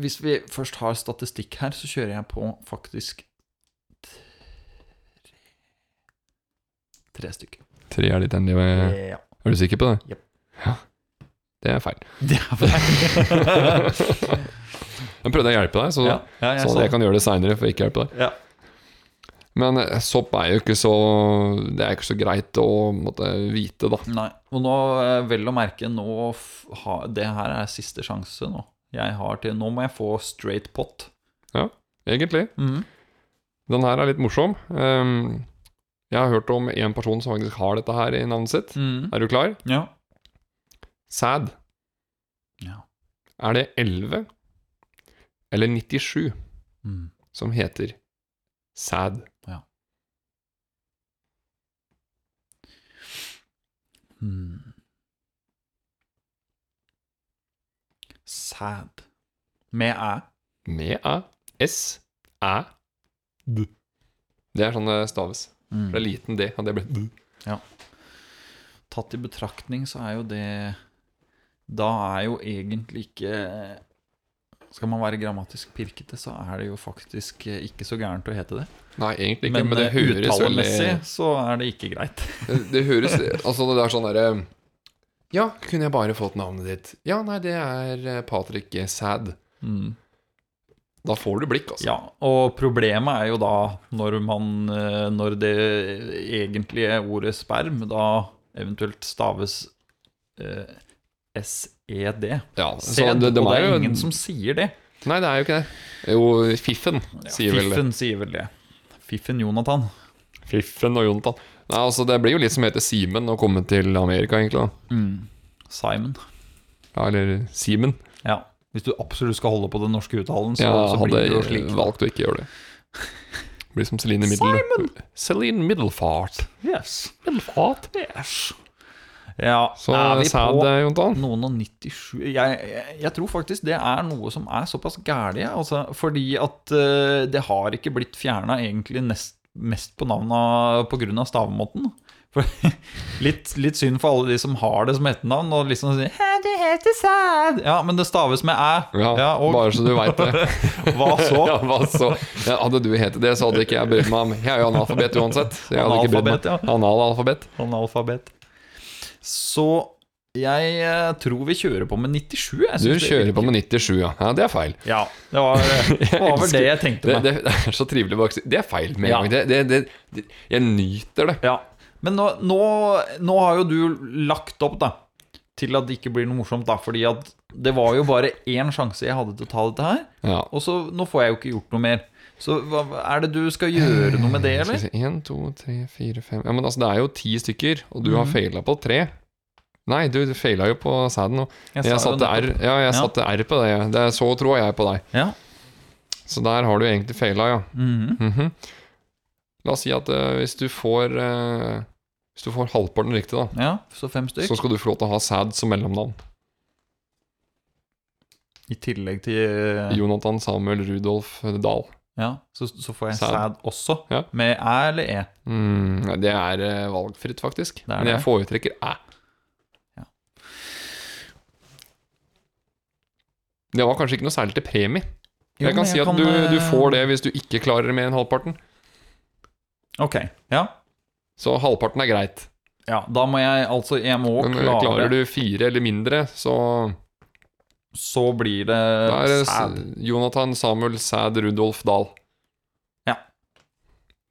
Speaker 1: Hvis vi først har statistikk her, så kjører jeg på faktisk tre Tre stykker.
Speaker 2: Tre er ditt endelige
Speaker 1: Ja.
Speaker 2: Er du sikker på det?
Speaker 1: Jep.
Speaker 2: Ja. Det er feil.
Speaker 1: Det er feil.
Speaker 2: Jeg prøvde å hjelpe deg, så,
Speaker 1: ja, ja, jeg
Speaker 2: så
Speaker 1: så
Speaker 2: jeg kan gjøre det seinere for ikke å hjelpe deg.
Speaker 1: Ja.
Speaker 2: Men eh, sopp er jo ikke så Det er ikke så greit å måtte vite, da.
Speaker 1: Nei. Og nå, eh, vel å merke, nå ha, Det her er siste sjanse nå. Jeg har til Nå må jeg få straight pot.
Speaker 2: Ja, Egentlig.
Speaker 1: Mm.
Speaker 2: Den her er litt morsom. Um, jeg har hørt om en person som faktisk har dette her i navnet sitt.
Speaker 1: Mm.
Speaker 2: Er du klar?
Speaker 1: Ja.
Speaker 2: Sad.
Speaker 1: ja.
Speaker 2: Er det 11 eller 97
Speaker 1: mm.
Speaker 2: som heter sad? Ja.
Speaker 1: Hmm. Sad. Med æ.
Speaker 2: Med æ. S. Æ. D. Det er sånn det staves.
Speaker 1: Mm.
Speaker 2: Det er liten d, og det ble d.
Speaker 1: Tatt i betraktning så er jo det Da er jo egentlig ikke Skal man være grammatisk pirkete, så er det jo faktisk eh, ikke så gærent å hete det.
Speaker 2: Nei, egentlig ikke,
Speaker 1: Men,
Speaker 2: men, det
Speaker 1: eh,
Speaker 2: høres veldig
Speaker 1: uttalemessig så er det ikke greit.
Speaker 2: Det, det høres Altså, det er sånn derre Ja, kunne jeg bare fått navnet ditt? Ja, nei, det er eh, Patrick Sad.
Speaker 1: Mm.
Speaker 2: Da får du blikk, altså.
Speaker 1: Ja, og problemet er jo da når man eh, Når det egentlige ordet sperm da eventuelt staves eh, SED.
Speaker 2: Ja, så det, det,
Speaker 1: og det
Speaker 2: er jo
Speaker 1: ingen som sier det.
Speaker 2: Nei, det er jo ikke det. Jo, Fiffen sier vel det.
Speaker 1: Fiffen sier vel det. Fiffen Jonathan.
Speaker 2: Fiffen og Jonathan. Nei, altså Det blir jo litt som heter Simen å komme til Amerika, egentlig. da
Speaker 1: Mm. Simon.
Speaker 2: Ja, Eller Simen.
Speaker 1: Ja. Hvis du absolutt skal holde på den norske uttalen, så,
Speaker 2: Ja,
Speaker 1: så blir det jo
Speaker 2: hadde
Speaker 1: slik.
Speaker 2: valgt å ikke gjøre det. Blir som Celine Middel... Celine Middelfart.
Speaker 1: Yes.
Speaker 2: Middelfart.
Speaker 1: yes. Ja,
Speaker 2: Så
Speaker 1: er vi
Speaker 2: sad,
Speaker 1: på
Speaker 2: Jonathan.
Speaker 1: noen og 97 jeg, jeg, jeg tror faktisk det er noe som er såpass gærlig, altså, fordi at eh, det har ikke blitt fjerna egentlig nest, mest på navna pga. stavemåten. For, litt, litt synd for alle de som har det som etternavn, og liksom sier «Hæ, 'Du heter Sad'. Ja, men det staves med æ.
Speaker 2: Ja,
Speaker 1: og
Speaker 2: Bare så du veit det.
Speaker 1: hva så?
Speaker 2: ja, hva så? Ja, hadde du hett det, så hadde ikke jeg brydd meg om Jeg er jo analfabet uansett. Så jeg hadde ikke brydd meg.
Speaker 1: Analfabet. Analfabet. Så jeg eh, tror vi kjører på med 97. Jeg
Speaker 2: Du kjører på med 97, ja. ja. Det er feil.
Speaker 1: Ja, det var, det var vel det jeg tenkte meg.
Speaker 2: det, det er så trivelig bak Det er feil med en
Speaker 1: Ja.
Speaker 2: gang. Det, det, jeg nyter det.
Speaker 1: Ja, Men nå, nå, nå har jo du lagt opp da til at det ikke blir noe morsomt, da. Fordi at det var jo bare én sjanse jeg hadde til å ta dette her.
Speaker 2: Ja.
Speaker 1: Og så nå får jeg jo ikke gjort noe mer. Så hva, er det du skal gjøre noe med det, eller?
Speaker 2: En, to, tre, fire, fem Ja, men altså, det er jo ti stykker, og du har
Speaker 1: Mhm.
Speaker 2: feila på tre. Nei, du feila jo på sæden nå. Jeg,
Speaker 1: jeg
Speaker 2: satte R, ja, jeg
Speaker 1: Ja.
Speaker 2: satte R på det. Det så tror jeg på deg.
Speaker 1: Ja.
Speaker 2: Så der har du egentlig feila, ja.
Speaker 1: Mhm.
Speaker 2: Mhm. La oss si at uh, hvis du får uh, Hvis du får halvparten riktig, da,
Speaker 1: ja, så fem stykk.
Speaker 2: så skal du få lov til å ha sæd som mellomnavn.
Speaker 1: I tillegg til uh,
Speaker 2: Jonathan Samuel Rudolf Dahl.
Speaker 1: Ja, så, så får jeg
Speaker 2: Sæd.
Speaker 1: også.
Speaker 2: Ja.
Speaker 1: Med æ eller e.
Speaker 2: Mm, det er valgfritt, faktisk.
Speaker 1: Det er
Speaker 2: Men jeg foretrekker æ. Det var kanskje ikke noe særlig til premie.
Speaker 1: Jo,
Speaker 2: jeg kan
Speaker 1: jeg
Speaker 2: si at
Speaker 1: kan,
Speaker 2: du, du
Speaker 1: eh,
Speaker 2: får det hvis du ikke klarer mer enn halvparten.
Speaker 1: Ok, ja.
Speaker 2: Så halvparten er greit.
Speaker 1: ja. Da må jeg altså Jeg må
Speaker 2: Men eh,
Speaker 1: klare
Speaker 2: klarer du fire eller mindre, så
Speaker 1: Så blir det
Speaker 2: er det
Speaker 1: sæd.
Speaker 2: S- Jonathan Samuel Sæd Rudolf Dahl.
Speaker 1: Ja.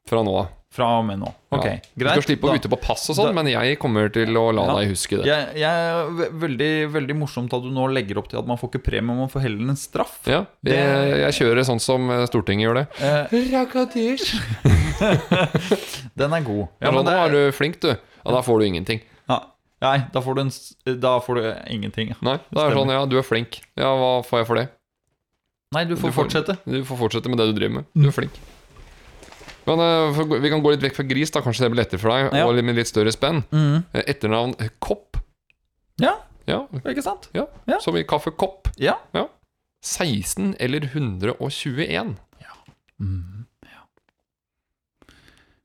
Speaker 2: Fra nå av.
Speaker 1: Fra og med nå. Ok,
Speaker 2: Ja. Du skal slippe å
Speaker 1: da-
Speaker 2: bytte på pass og sånn, men jeg kommer til å la
Speaker 1: Ja.
Speaker 2: deg huske det.
Speaker 1: Jeg, jeg, er veldig, veldig morsomt at du nå legger opp til at man får ikke premie, man får heller en straff.
Speaker 2: Ja, jeg, jeg kjører sånn som eh, Stortinget gjør det.
Speaker 1: Eh, den er god.
Speaker 2: Ja,
Speaker 1: men
Speaker 2: nå
Speaker 1: det-
Speaker 2: er du flink, du. Ja, da får du ingenting.
Speaker 1: ja, Nei, da får du, en, da får du ingenting.
Speaker 2: Nei, da er det sånn, ja, du er flink. Ja, hva får jeg for det?
Speaker 1: Nei, du får
Speaker 2: Du får-
Speaker 1: fortsette.
Speaker 2: Du får fortsette med det du driver med. Du er flink. Men uh, vi kan gå litt vekk fra gris, da. Kanskje det blir lettere for deg.
Speaker 1: Ja.
Speaker 2: Og litt- med litt større spenn.
Speaker 1: Mhm.
Speaker 2: Eh, Etternavn eh, Kopp.
Speaker 1: Ja,
Speaker 2: Ja,
Speaker 1: ikke sant?
Speaker 2: ja.
Speaker 1: Ja.
Speaker 2: Som i kaffekopp.
Speaker 1: Ja.
Speaker 2: 16 eller 121.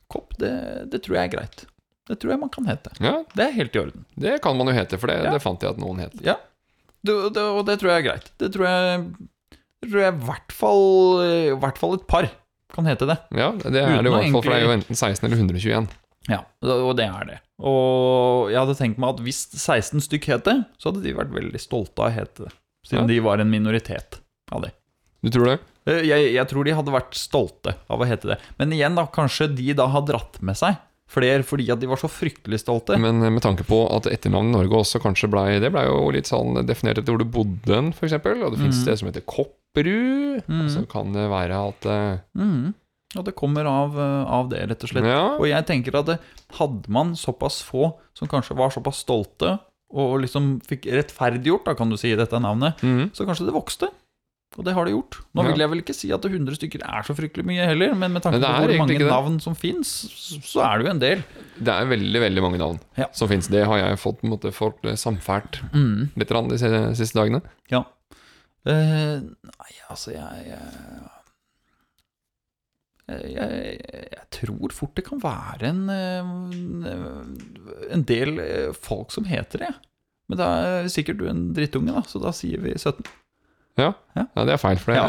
Speaker 1: Kopp, det, det tror jeg er greit. Det tror jeg man kan hete.
Speaker 2: Ja,
Speaker 1: Det er helt i orden.
Speaker 2: det kan man jo hete, for det,
Speaker 1: Ja.
Speaker 2: det fant jeg at noen het.
Speaker 1: Ja, det, det, og det tror jeg er greit. Det tror jeg Det tror jeg i hvert fall I hvert fall et par kan hete det.
Speaker 2: Ja, det er det i hvert fall, for det er jo enten 16 eller 121.
Speaker 1: Ja, og det er det. Og jeg hadde tenkt meg at hvis 16 stykk het det, så hadde de vært veldig stolte av å hete det. Siden
Speaker 2: Ja.
Speaker 1: de var en minoritet av det.
Speaker 2: Du tror det?
Speaker 1: Eh, Jeg, jeg tror de hadde vært stolte av å hete det. Men igjen, da, kanskje de da har dratt med seg flere fordi at de var så fryktelig stolte.
Speaker 2: Men eh, med tanke på at etternavnet Norge også kanskje blei Det blei jo litt sånn definert etter hvor du bodde f.eks. Og det finnes
Speaker 1: mm.
Speaker 2: det som heter Kopperud.
Speaker 1: Mhm.
Speaker 2: Så kan det være at eh,
Speaker 1: Mhm. Og det kommer av, eh, av det, rett og slett.
Speaker 2: Ja.
Speaker 1: Og jeg tenker at det, hadde man såpass få som kanskje var såpass stolte, og liksom fikk rettferdiggjort, da kan du si, dette navnet,
Speaker 2: mm.
Speaker 1: så kanskje det vokste. Og det har det gjort. Nå
Speaker 2: Ja.
Speaker 1: vil jeg vel ikke si at 100 stykker er så fryktelig mye heller, men med tanke på hvor mange navn som fins, så er det jo en del.
Speaker 2: Det er veldig veldig mange navn
Speaker 1: Ja.
Speaker 2: som fins. Det har jeg fått på en måte, fått eh, samfært
Speaker 1: Mm.
Speaker 2: litt de siste dagene.
Speaker 1: Ja. Eh, nei, altså, jeg jeg, jeg jeg tror fort det kan være en, eh, en del eh, folk som heter det. Men det er sikkert du en drittunge, da, så da sier vi 17.
Speaker 2: Ja,
Speaker 1: Ja.
Speaker 2: ja det er feil. For det,
Speaker 1: Ja.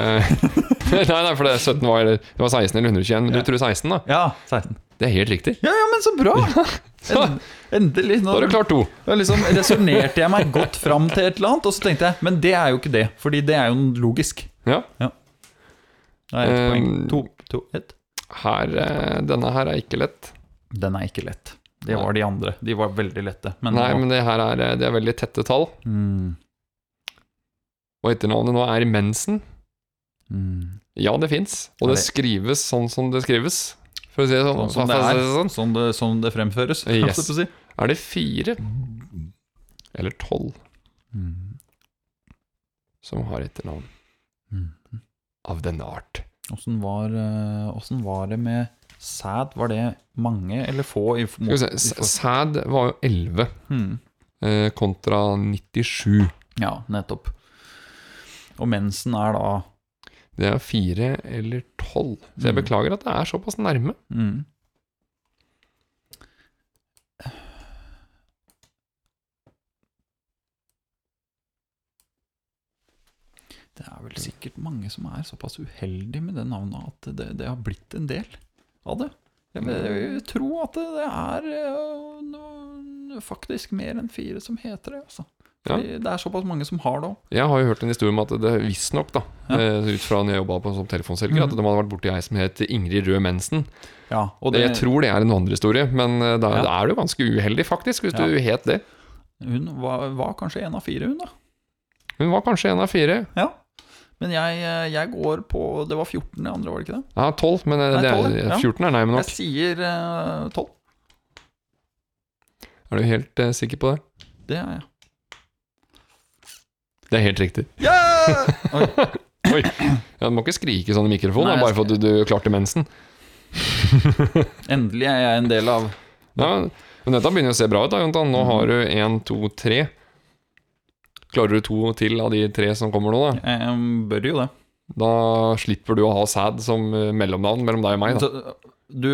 Speaker 2: nei, nei, for det, 17 var, det var 16 eller 121, men
Speaker 1: Ja.
Speaker 2: du tror 16, da?
Speaker 1: Ja, 16.
Speaker 2: Det er helt riktig.
Speaker 1: Ja, ja, men så bra!
Speaker 2: Så,
Speaker 1: En, endelig. Nå
Speaker 2: da har du klart to.
Speaker 1: da liksom resonnerte jeg meg godt fram til et eller annet, og så tenkte jeg Men det er jo ikke det, fordi det er jo logisk.
Speaker 2: Ja.
Speaker 1: Da er ett
Speaker 2: Um,
Speaker 1: poeng. To, to, ett.
Speaker 2: Her, eh, denne her er ikke lett.
Speaker 1: Den er ikke lett. Det var de andre. De var veldig lette. Men
Speaker 2: Nei,
Speaker 1: var...
Speaker 2: men det her er, eh, det er veldig tette tall.
Speaker 1: mm,
Speaker 2: Og etternavnet nå er Mensen.
Speaker 1: mm.
Speaker 2: Ja, det fins. Og det
Speaker 1: det-
Speaker 2: skrives sånn som det skrives. For å si det sånn.
Speaker 1: Sånn som det er.
Speaker 2: sånn.
Speaker 1: Sånn det, sånn det fremføres.
Speaker 2: Yes.
Speaker 1: si.
Speaker 2: Er det fire eller tolv
Speaker 1: Mm.
Speaker 2: som har etternavn
Speaker 1: Mm.
Speaker 2: av denne art?
Speaker 1: Åssen var, eh, var det med sæd? Var det mange eller få? I,
Speaker 2: vi se, Sæd var jo 11
Speaker 1: Mm.
Speaker 2: eh, kontra 97.
Speaker 1: Ja, nettopp. Og mensen er da
Speaker 2: Det er fire eller tolv. Så jeg
Speaker 1: Mm.
Speaker 2: beklager at det er såpass nærme.
Speaker 1: mm. Det er vel sikkert mange som er såpass uheldige med det navnet at det, det har blitt en del av det. Jeg vil, tro at det, er øh, faktisk mer enn fire som heter det. Altså. Fordi Det er såpass mange som har det òg.
Speaker 2: Jeg har jo hørt en historie om at det visstnok, da,
Speaker 1: Ja.
Speaker 2: eh, ut fra når jeg jobba som telefonselger,
Speaker 1: mm.
Speaker 2: at de hadde vært borti ei som het Ingrid Røe Mensen.
Speaker 1: Ja, og
Speaker 2: Det,
Speaker 1: det,
Speaker 2: jeg tror det er en vandrehistorie, men eh, da,
Speaker 1: Ja.
Speaker 2: er du ganske uheldig, faktisk, hvis
Speaker 1: Ja.
Speaker 2: du het det.
Speaker 1: hun var, var kanskje en av fire, hun, da.
Speaker 2: Hun var kanskje en av fire.
Speaker 1: Ja. Men jeg, øh, jeg går på Det var 14, det andre, var det ikke det?
Speaker 2: Ja, tolv, men eh,
Speaker 1: Nei,
Speaker 2: det
Speaker 1: 12,
Speaker 2: er,
Speaker 1: ja.
Speaker 2: 14 er nærme nok.
Speaker 1: Jeg sier uh, 12.
Speaker 2: Er du helt uh, sikker på det?
Speaker 1: Det er jeg.
Speaker 2: Det er helt riktig.
Speaker 1: Oi.
Speaker 2: Oi. Ja, du må ikke skrike sånn i mikrofonen,
Speaker 1: Nei,
Speaker 2: bare for at du, du klarte mensen.
Speaker 1: Endelig er jeg en del av
Speaker 2: Ja, men dette begynner å se bra ut, da, Jontan. Nå har du én, to, tre. Klarer du to til av de tre som kommer nå, da?
Speaker 1: Jeg bør jo det.
Speaker 2: Da slipper du å ha sæd som eh, mellomnavn mellom deg og meg. Da.
Speaker 1: Så, du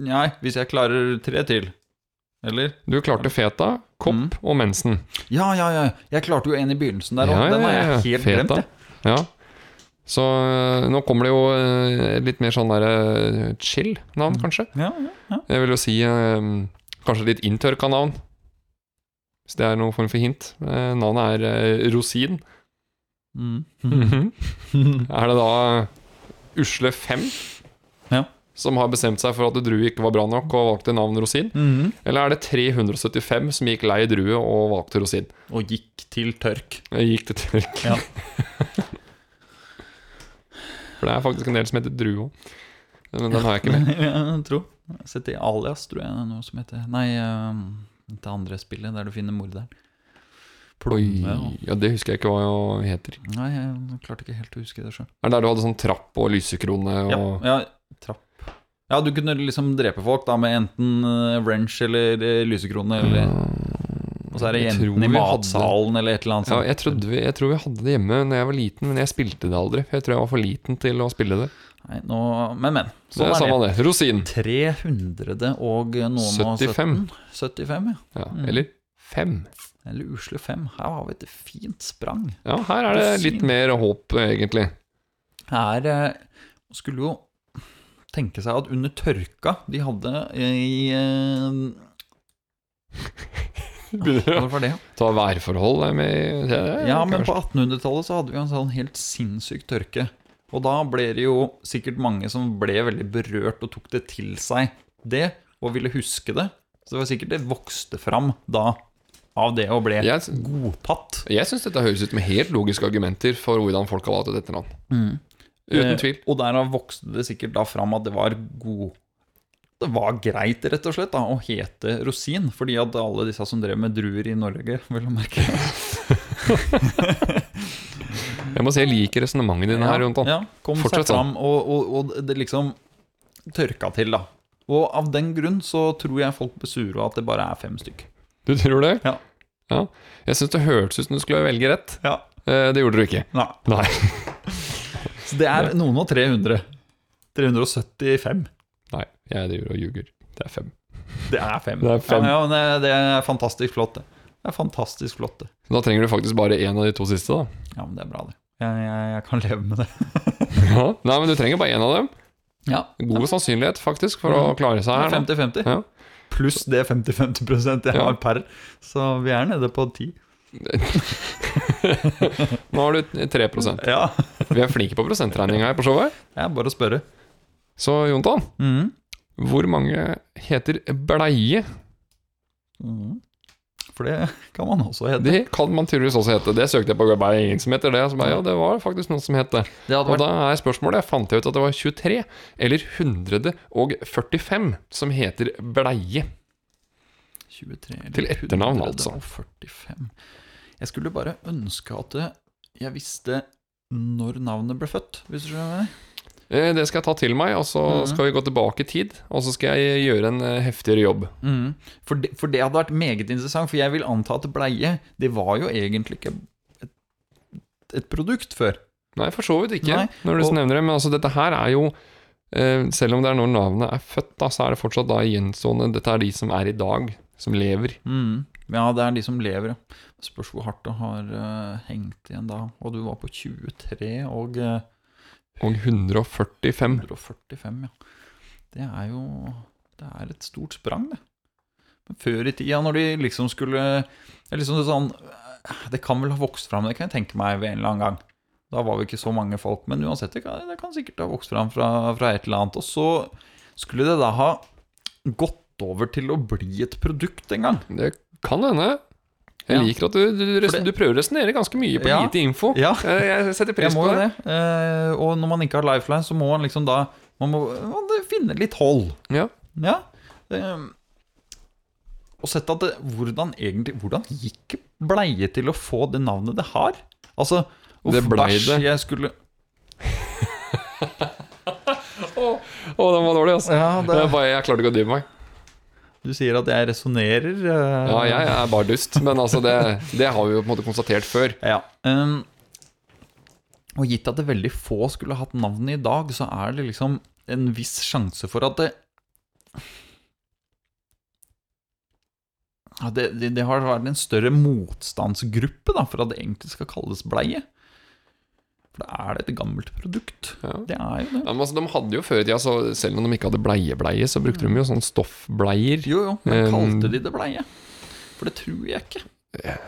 Speaker 1: Nei, hvis jeg klarer tre til. Eller?
Speaker 2: Du klarte feta, kopp
Speaker 1: Mhm.
Speaker 2: og mensen.
Speaker 1: Ja, ja, ja. Jeg klarte jo en i begynnelsen der òg. Den har jeg helt
Speaker 2: feta.
Speaker 1: glemt. Jeg.
Speaker 2: Ja. Så eh, nå kommer det jo eh, litt mer sånn der eh, chill navn,
Speaker 1: Mhm.
Speaker 2: kanskje.
Speaker 1: Ja, ja, ja.
Speaker 2: Jeg vil jo si kanskje litt inntørka navn. Hvis det er noen form for hint. Navnet er Rosin.
Speaker 1: Mm.
Speaker 2: Er det da Usle 5
Speaker 1: Ja.
Speaker 2: Som har bestemt seg for at drue ikke var bra nok og valgte navn Rosin?
Speaker 1: Mhm.
Speaker 2: Eller er det 375 som gikk lei drue og valgte rosin?
Speaker 1: Og gikk til tørk.
Speaker 2: Gikk til tørk.
Speaker 1: Ja.
Speaker 2: For det er faktisk en del som heter drue òg. Men den har jeg ikke med.
Speaker 1: jeg tror. Jeg har sett i Alias, tror jeg, det er noe som heter Nei, um, det andre spillet der du finner morderen. Plomme og
Speaker 2: ja, det husker jeg ikke hva jeg heter.
Speaker 1: Nei, jeg klarte ikke helt å huske det sjøl.
Speaker 2: Er det der du hadde sånn trapp og lysekrone og
Speaker 1: Ja, ja, trapp. Ja, du kunne liksom drepe folk da med enten eh, wrench eller eh, lysekrone, eller Og så er det jentene i
Speaker 2: hadde-
Speaker 1: matsalen eller et eller annet
Speaker 2: Ja, jeg, trodde vi, jeg tror vi hadde det hjemme da jeg var liten, men jeg spilte det aldri. For jeg tror jeg var for liten til å spille det.
Speaker 1: Nei, nå, men, men.
Speaker 2: Så
Speaker 1: Sånn
Speaker 2: det er
Speaker 1: det.
Speaker 2: det. Rosin.
Speaker 1: 300 og noen
Speaker 2: 75.
Speaker 1: 17. 75, ja.
Speaker 2: Ja,
Speaker 1: Mm.
Speaker 2: Eller 5.
Speaker 1: Eller usle 5. Her har vi et fint sprang.
Speaker 2: Ja, her er det litt mer håp, egentlig.
Speaker 1: Her eh, skulle jo tenke seg at under tørka de hadde i eh,
Speaker 2: Begynner å ta værforhold med det,
Speaker 1: Ja, men
Speaker 2: kanskje.
Speaker 1: på 1800-tallet så hadde vi en sånn helt sinnssyk tørke. Og da ble det jo sikkert mange som ble veldig berørt og tok det til seg, det, og ville huske det. Så det var sikkert det vokste fram da, av det og ble
Speaker 2: Jeg,
Speaker 1: godtatt.
Speaker 2: jeg syns dette høres ut med helt logiske argumenter for hvordan folk har valgt et etternavn. Uten tvil.
Speaker 1: Eh, og derav vokste det sikkert da fram at det var god Det var greit, rett og slett, da, å hete Rosin. Fordi at alle disse som drev med druer i Norge, vel å merke
Speaker 2: Jeg må si jeg liker resonnementet dine her, Jontan.
Speaker 1: Ja, kom
Speaker 2: Fortsett
Speaker 1: seg fram, og, og, og det liksom tørka til, da. Og av den grunn så tror jeg folk blir sure at det bare er fem stykk.
Speaker 2: Du tror det?
Speaker 1: Ja.
Speaker 2: Ja. Jeg syns det hørtes ut som du skulle velge rett.
Speaker 1: Ja.
Speaker 2: Eh, det gjorde du ikke.
Speaker 1: Nei.
Speaker 2: Nei.
Speaker 1: Så det er noen og 300. 375.
Speaker 2: Nei, jeg driver og ljuger. Det er fem.
Speaker 1: Det er fem.
Speaker 2: Det er fem.
Speaker 1: Ja, ja, det, er fantastisk flott, det. Det er fantastisk flott, det.
Speaker 2: Da trenger du faktisk bare én av de to siste, da.
Speaker 1: Ja, men det er bra, det. Jeg, jeg, jeg kan leve med det.
Speaker 2: Ja. Nei, men du trenger bare én av dem.
Speaker 1: Ja.
Speaker 2: God sannsynlighet, faktisk, for å
Speaker 1: Mhm.
Speaker 2: klare seg her.
Speaker 1: 50-50.
Speaker 2: Ja.
Speaker 1: Pluss det 50-50 jeg har per. Så vi er nede på 10.
Speaker 2: Nå har du 3
Speaker 1: Ja.
Speaker 2: Vi er flinke på prosentregning her på showet.
Speaker 1: Er bare å spørre.
Speaker 2: Så Jontan,
Speaker 1: mm.
Speaker 2: hvor mange heter bleie?
Speaker 1: Mm. For det kan man også hete.
Speaker 2: Det kan man tydeligvis også hete. Det søkte jeg på. Bare ingen som heter det. Så bare, ja, det var faktisk noen som het det.
Speaker 1: Det
Speaker 2: Og
Speaker 1: vært
Speaker 2: da er spørsmålet Jeg fant ut at det var 23 eller 145 som heter bleie.
Speaker 1: 23 eller
Speaker 2: Til etternavn, altså.
Speaker 1: 145. Jeg skulle bare ønske at jeg visste når navnet ble født, hvis du skjønner.
Speaker 2: Eh, Det skal jeg ta til meg, og så
Speaker 1: Mhm.
Speaker 2: skal vi gå tilbake i tid. Og så skal jeg gjøre en eh, heftigere jobb.
Speaker 1: Mm. For, det, for det hadde vært meget interessant, for jeg vil anta at bleie Det var jo egentlig ikke et, et produkt før.
Speaker 2: Nei, for så vidt ikke,
Speaker 1: Nei,
Speaker 2: når du
Speaker 1: og-
Speaker 2: nevner det. Men altså, dette her er jo eh, Selv om det er når navnet er født, da, så er det fortsatt da gjenstående Dette er de som er i dag, som lever.
Speaker 1: Mm. Ja, det er de som lever, ja. Spørs hvor hardt det har uh, hengt igjen da. Og du var på 23 og uh,
Speaker 2: Og 145.
Speaker 1: 145, ja. Det er jo Det er et stort sprang, det. Men før i tida, når de liksom skulle liksom sånn Det kan vel ha vokst fram, det kan jeg tenke meg ved en eller annen gang. Da var vi ikke så mange folk, men uansett, det kan, det kan sikkert ha vokst fram fra, fra et eller annet. Og så skulle det da ha gått over til å bli et produkt en gang.
Speaker 2: Det kan hende. Jeg
Speaker 1: Ja.
Speaker 2: liker at du, du,
Speaker 1: du,
Speaker 2: du prøver å resonnere ganske mye på
Speaker 1: Ja.
Speaker 2: lite info.
Speaker 1: Ja.
Speaker 2: Eh, Jeg setter pris
Speaker 1: jeg
Speaker 2: på det.
Speaker 1: det. Eh, og når man ikke har lifeline, så må man liksom da Man må, man må finne litt hold.
Speaker 2: Ja.
Speaker 1: Ja. Eh, og sett at det, hvordan egentlig Hvordan gikk bleie til å få det navnet det har? Altså uff,
Speaker 2: Det blei det.
Speaker 1: Jeg skulle
Speaker 2: Å, den var dårlig, altså.
Speaker 1: Ja, det,
Speaker 2: Jeg, bare, jeg klarte ikke å dy meg.
Speaker 1: Du sier at jeg resonnerer. Uh...
Speaker 2: Ja, jeg er bare dust, men altså det, det har vi jo på en måte konstatert før.
Speaker 1: Ja. Um, og gitt at det veldig få skulle hatt navnet i dag, så er det liksom en viss sjanse for at det det, det, det har vært en større motstandsgruppe da, for at det egentlig skal kalles bleie. For da er det et gammelt produkt.
Speaker 2: Ja.
Speaker 1: Det er jo det.
Speaker 2: Ja, men altså, de hadde jo før i tida, så selv om de ikke hadde bleiebleie, så brukte de jo sånn stoffbleier.
Speaker 1: Jo, jo, men kalte de det bleie? For det tror jeg ikke.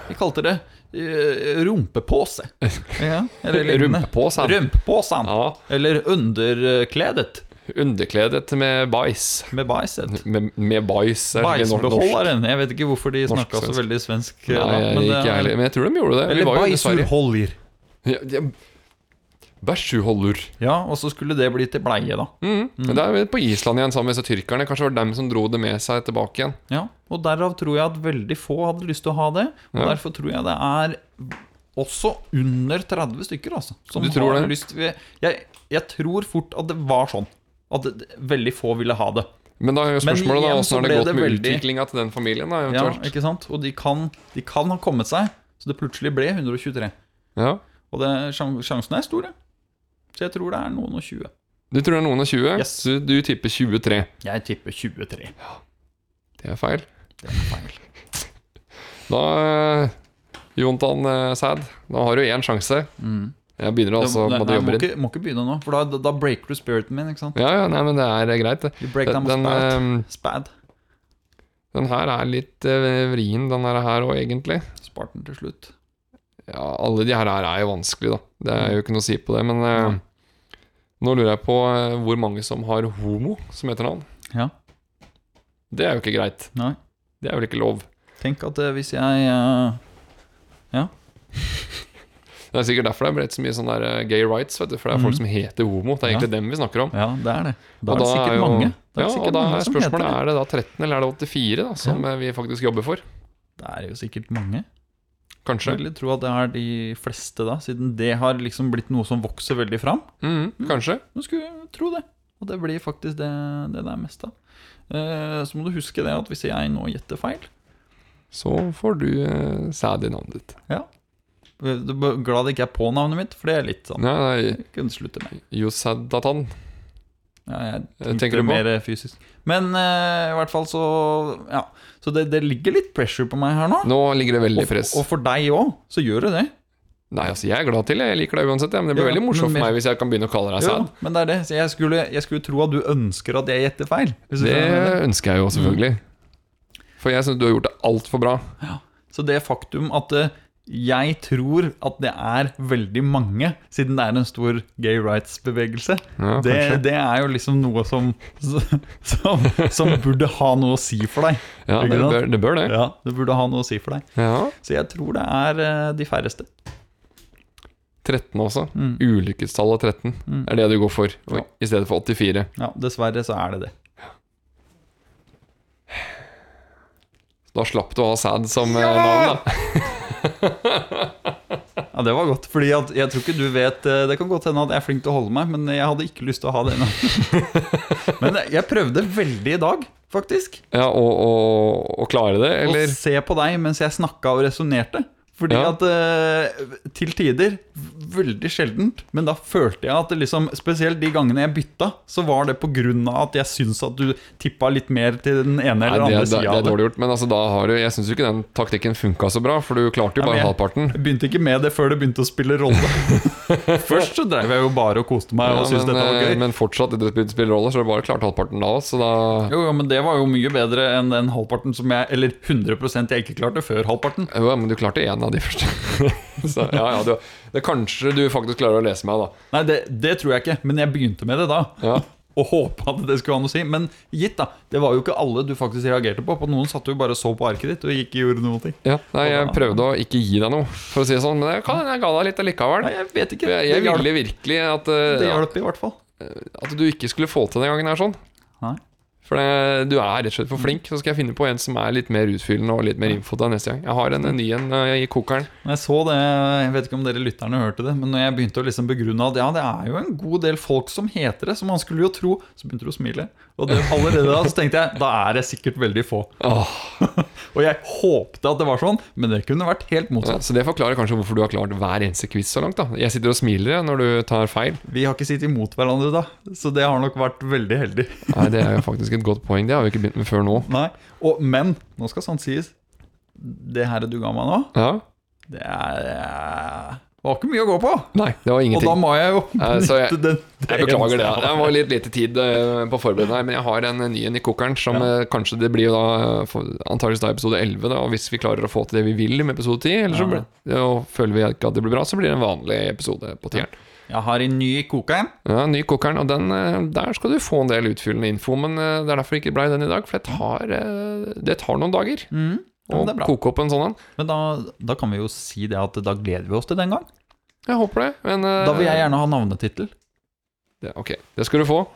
Speaker 1: De kalte det rumpepåse. rumpepose. Ja, eller.
Speaker 2: Rumpepåsen.
Speaker 1: Rumpepåsen.
Speaker 2: Ja,
Speaker 1: Eller underkledet
Speaker 2: underkledet med bæsj.
Speaker 1: med bæsjet.
Speaker 2: Med, bæsj. er ikke.
Speaker 1: Bæsjbeholderen. Jeg vet ikke hvorfor de snakka så veldig svensk. eh,
Speaker 2: Nei,
Speaker 1: da,
Speaker 2: ikke
Speaker 1: det-
Speaker 2: jeg. Men jeg tror de gjorde det.
Speaker 1: Eller bæsjurholjer.
Speaker 2: ja. Bæsjuholder.
Speaker 1: Ja, og så skulle det bli til bleie, da.
Speaker 2: Mm. Det er på Island igjen sammen med disse tyrkerne. Kanskje det var dem som dro det med seg tilbake igjen.
Speaker 1: Ja, Og derav tror jeg at veldig få hadde lyst til å ha det. Og
Speaker 2: Ja.
Speaker 1: derfor tror jeg det er også under 30 stykker, altså. Som
Speaker 2: Du tror
Speaker 1: har
Speaker 2: det?
Speaker 1: lyst jeg, jeg tror fort at det var sånn. At det, veldig få ville ha det.
Speaker 2: Men da er jo spørsmålet da,
Speaker 1: så
Speaker 2: har det gått med
Speaker 1: veldig-
Speaker 2: utviklinga til den familien? da,
Speaker 1: Ja, ikke sant? Og de kan, de kan ha kommet seg, så det plutselig ble 123.
Speaker 2: Ja.
Speaker 1: Og det, sjansen er stor, ja. Så jeg tror det er noen og 20.
Speaker 2: Du tror det er noen og 20?
Speaker 1: Yes.
Speaker 2: Så du tipper 23.
Speaker 1: Jeg tipper 23. Ja.
Speaker 2: Det er feil.
Speaker 1: Det er feil.
Speaker 2: Da, eh, Jontan eh, Sæd, da har du én sjanse.
Speaker 1: Mm.
Speaker 2: Jeg begynner altså
Speaker 1: Nei, nei, må, ikke, må ikke begynne nå, for da, da breaker du spiriten min. ikke sant?
Speaker 2: Ja, ja, nei, men det er greit, det. Den, ehm,
Speaker 1: Spad.
Speaker 2: den her er litt eh, vrien, den her òg, egentlig.
Speaker 1: Spart den til slutt.
Speaker 2: Ja, alle de her er jo vanskelig, da. Det er jo ikke noe å si på det. Men eh, nå lurer jeg på eh, hvor mange som har homo som etternavn.
Speaker 1: Ja.
Speaker 2: Det er jo ikke greit.
Speaker 1: Nei.
Speaker 2: Det er vel ikke lov.
Speaker 1: Tenk at eh, hvis jeg eh,
Speaker 2: Det er sikkert derfor det er blitt så mye sånn der eh, gay rights, vet du. For det er folk som heter homo. Det er egentlig dem vi snakker om.
Speaker 1: Ja, det er det. Da er det sikkert mange. Da er
Speaker 2: ja,
Speaker 1: sikkert
Speaker 2: og da
Speaker 1: mange
Speaker 2: er
Speaker 1: som
Speaker 2: spørsmålet
Speaker 1: det.
Speaker 2: er det da 13 eller er det 84 da, som eh, vi faktisk jobber for.
Speaker 1: Det er jo sikkert mange.
Speaker 2: Kanskje.
Speaker 1: Jeg vil tro at det er de fleste, da, siden det har liksom blitt noe som vokser veldig fram.
Speaker 2: Mm, kanskje.
Speaker 1: Du skulle tro det. Og det blir faktisk det det, det er mest av. Eh, så må du huske det at hvis jeg nå gjetter feil
Speaker 2: Så får du eh, sæd i navnet ditt.
Speaker 1: Ja. Du er glad det ikke er på navnet mitt, for det er litt sånn
Speaker 2: Nei, nei.
Speaker 1: Jeg kunne slutte med.
Speaker 2: Yosadatan.
Speaker 1: Ja, jeg
Speaker 2: Eh,
Speaker 1: tenkte
Speaker 2: tenker du på?
Speaker 1: mer fysisk. Men eh, i hvert fall så Ja. Så det, det ligger litt pressure på meg her nå.
Speaker 2: Nå ligger det veldig
Speaker 1: Og,
Speaker 2: press.
Speaker 1: og for deg òg, så gjør det det.
Speaker 2: Nei, altså, jeg er glad til det. Jeg liker det uansett. Ja, men det blir
Speaker 1: Ja,
Speaker 2: veldig morsomt
Speaker 1: men
Speaker 2: for
Speaker 1: mer-
Speaker 2: meg hvis jeg kan begynne å kalle deg
Speaker 1: Ja,
Speaker 2: sæd.
Speaker 1: men det er det. Så jeg skulle, jeg skulle tro at du ønsker at jeg gjetter feil. Hvis du
Speaker 2: Det
Speaker 1: skjønner hva jeg mener.
Speaker 2: ønsker jeg jo selvfølgelig. For jeg syns du har gjort det altfor bra.
Speaker 1: Så det faktum at eh, jeg tror at det er veldig mange, siden det er en stor gay rights-bevegelse,
Speaker 2: Ja,
Speaker 1: det, det er jo liksom noe som, som, som burde ha noe å si for deg.
Speaker 2: Ja, det bør, det bør det.
Speaker 1: Ja, det burde ha noe å si for deg.
Speaker 2: Ja.
Speaker 1: Så jeg tror det er eh, de færreste.
Speaker 2: 13 også.
Speaker 1: Mm.
Speaker 2: Ulykkestallet 13
Speaker 1: Mm.
Speaker 2: er det du går for,
Speaker 1: Ja.
Speaker 2: i stedet for 84.
Speaker 1: Ja, dessverre så er det det.
Speaker 2: Da slapp du å ha sæd som ja! navn, da.
Speaker 1: Ja, Det var godt, fordi at jeg tror ikke du vet eh, Det kan godt hende at jeg er flink til å holde meg, men jeg hadde ikke lyst til å ha det ennå. Men jeg prøvde veldig i dag, faktisk.
Speaker 2: Ja, og, og, og klare det,
Speaker 1: Å se på deg mens jeg snakka og resonnerte. Fordi
Speaker 2: Ja.
Speaker 1: at eh, til tider, veldig sjeldent, men da følte jeg at det liksom Spesielt de gangene jeg bytta, så var det av at jeg syns at du tippa litt mer til den ene
Speaker 2: Nei,
Speaker 1: eller andre sida
Speaker 2: det er dårlig gjort, men altså, da har du Jeg syns jo ikke den taktikken funka så bra, for du klarte jo
Speaker 1: Ja,
Speaker 2: bare
Speaker 1: jeg-
Speaker 2: halvparten.
Speaker 1: Jeg begynte ikke med det før det begynte å spille rolle. Først så drev jeg jo bare og koste meg og
Speaker 2: Ja,
Speaker 1: syntes dette var
Speaker 2: eh,
Speaker 1: gøy.
Speaker 2: men fortsatt, det begynte å spille rolle, så du bare klarte halvparten da så da
Speaker 1: Jo, jo, men det var jo mye bedre enn den halvparten som jeg Eller 100% jeg ikke klarte før halvparten.
Speaker 2: Jo, men du klarte én av de første. så ja, ja, du, det Kanskje du faktisk klarer å lese meg, da.
Speaker 1: Nei, det, det tror jeg ikke, men jeg begynte med det da.
Speaker 2: Ja.
Speaker 1: Og håpa at det skulle ha noe å si. Men gitt, da. Det var jo ikke alle du faktisk reagerte på. På Noen satt jo bare og så på arket ditt og ikke gjorde noe.
Speaker 2: Ja, nei, jeg prøvde å ikke gi deg noe, for å si det sånn, men jeg, kan, jeg ga deg litt allikevel.
Speaker 1: Nei, jeg vet ikke.
Speaker 2: Jeg, jeg ville virkelig at, uh,
Speaker 1: det hjalp i hvert fall.
Speaker 2: at du ikke skulle få til den gangen her sånn.
Speaker 1: Nei.
Speaker 2: For det, du er rett og slett for flink. Så skal jeg finne på en som er litt mer utfyllende og litt mer info til neste gang. Jeg har en, en ny en eh, i kokeren.
Speaker 1: Jeg så det, jeg vet ikke om dere lytterne hørte det, men når jeg begynte å liksom begrunne at ja, det er jo en god del folk som heter det, som man skulle jo tro, så begynte du å smile. Og det, allerede da så tenkte jeg da er det sikkert veldig få.
Speaker 2: Oh.
Speaker 1: Og jeg håpte at det var sånn, men det kunne vært helt
Speaker 2: ja,
Speaker 1: motsatt.
Speaker 2: så det forklarer kanskje hvorfor du har klart hver eneste quiz så langt. da Jeg sitter og smiler når du tar feil.
Speaker 1: Vi har ikke sittet imot hverandre da, så det har nok vært veldig heldig.
Speaker 2: Nei, Det er jo faktisk et godt poeng. Det har vi ikke begynt med før nå.
Speaker 1: Nei, og, Men nå skal sant sies, det her du ga meg nå,
Speaker 2: Ja?
Speaker 1: det er Det var ikke mye å gå på.
Speaker 2: Nei, det var
Speaker 1: Og da må jeg jo
Speaker 2: benytte så jeg-
Speaker 1: den.
Speaker 2: Jeg beklager det. Det var litt lite tid eh, på forberedelse her, men jeg har en ny en i kokeren som
Speaker 1: Ja.
Speaker 2: eh, kanskje det blir da antakeligvis da episode 11, da, og hvis vi klarer å få til det vi vil med episode 10, eller så
Speaker 1: Ja.
Speaker 2: føler vi ikke at det blir bra, så blir det en vanlig episode på tieren.
Speaker 1: Jeg har en ny i kokeren.
Speaker 2: Ja, ny kokeren, og den, eh, der skal du få en del utfyllende info, men eh, det er derfor ikke ble den i dag, for det tar, eh, det tar noen dager
Speaker 1: Mm.
Speaker 2: Å koke opp en sånn en.
Speaker 1: Men da, da kan vi jo si det at da gleder vi oss til den gang.
Speaker 2: Jeg håper det, men
Speaker 1: Da vil jeg gjerne ha navnetittel.
Speaker 2: det, Ok, det skal du få.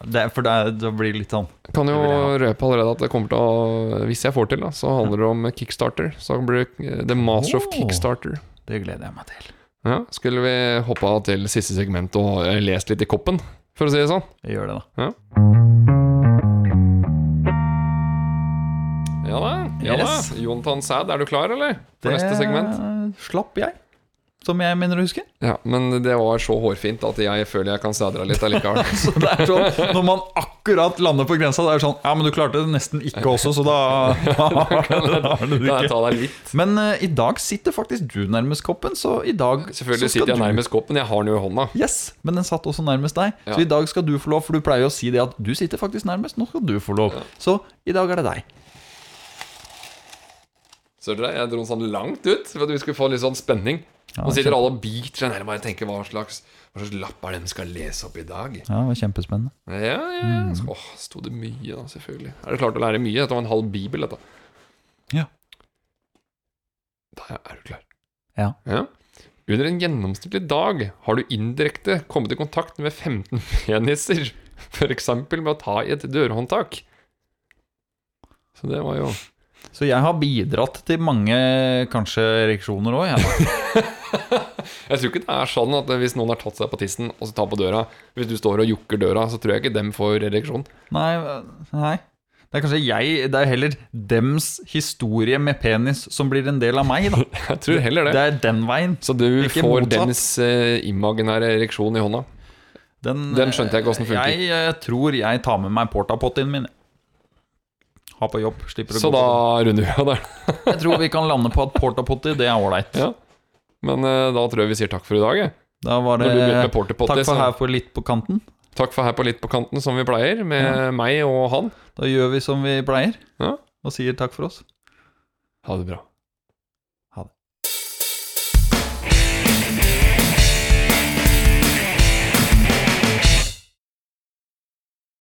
Speaker 1: Det, for det, det, blir litt sånn
Speaker 2: Jeg kan jo
Speaker 1: jeg
Speaker 2: røpe allerede at det kommer til å Hvis jeg får til, da, så handler det om Kickstarter. Så blir det The Master of Kickstarter.
Speaker 1: Det gleder jeg meg til.
Speaker 2: Ja, Skulle vi hoppa til siste segment og lest litt i koppen, for å si det sånn?
Speaker 1: Jeg gjør det, da.
Speaker 2: Ja da. ja da
Speaker 1: Yes.
Speaker 2: Jonathan Sæd, er du klar, eller? For neste segment?
Speaker 1: slapp jeg. Som jeg mener å huske.
Speaker 2: Ja, Men det var så hårfint at jeg føler jeg kan sadra litt allikevel.
Speaker 1: Så det er sånn, Når man akkurat lander på grensa, det er sånn Ja, men du klarte det nesten ikke også, så da, da har du det ikke. Men uh, i dag sitter faktisk du nærmest koppen, så i dag
Speaker 2: Selvfølgelig sitter jeg nærmest koppen. Jeg har den jo i hånda.
Speaker 1: Yes, men den satt også nærmest deg.
Speaker 2: Ja.
Speaker 1: Så i dag skal du få lov, for du pleier å si det at du sitter faktisk nærmest. Nå skal du få lov. Så i dag er det deg.
Speaker 2: Ser dere, jeg dro den sånn langt ut for at vi skulle få litt sånn spenning.
Speaker 1: Ja,
Speaker 2: Nå sitter alle og biter seg nærmere og tenker hva slags, hva slags lapp er det de skal lese opp i dag?
Speaker 1: Ja, det var kjempespennende.
Speaker 2: Ja, ja. Mm. Åh, sto det mye, da, selvfølgelig. Er det klart å lære mye? Dette var en halv bibel, dette.
Speaker 1: Ja.
Speaker 2: Da er du klar.
Speaker 1: Ja.
Speaker 2: Under en gjennomsnittlig dag har du indirekte kommet i kontakt med 15 peniser. F.eks. med å ta i et dørhåndtak. Så det var jo
Speaker 1: Så jeg har bidratt til mange kanskje ereksjoner òg, jeg.
Speaker 2: Jeg tror ikke det er sånn at hvis noen har tatt seg på tissen og så tar på døra Hvis du står og jukker døra, så tror jeg ikke dem får ereksjon.
Speaker 1: Nei, nei. Det er kanskje jeg Det er heller dems historie med penis som blir en del av meg, da.
Speaker 2: Jeg tror heller det.
Speaker 1: Det er den veien.
Speaker 2: Så du
Speaker 1: Ikke
Speaker 2: får
Speaker 1: motsatt.
Speaker 2: dens eh, imaginære ereksjon i hånda.
Speaker 1: Den,
Speaker 2: Den skjønte jeg ikke hvordan funker.
Speaker 1: Jeg, jeg tror jeg tar med meg portapottien min. Ha på jobb. Slipper å
Speaker 2: Så
Speaker 1: gå
Speaker 2: da runder vi av der.
Speaker 1: Jeg tror vi kan lande på at portapotti, det er ålreit.
Speaker 2: Ja. Men uh, da tror jeg vi sier takk for i dag. jeg.
Speaker 1: Da var det takk for her på litt på kanten.
Speaker 2: Takk for her på Litt på kanten, som vi pleier, med meg og han.
Speaker 1: Da gjør vi som vi pleier,
Speaker 2: Ja.
Speaker 1: og sier takk for oss.
Speaker 2: Ha det bra.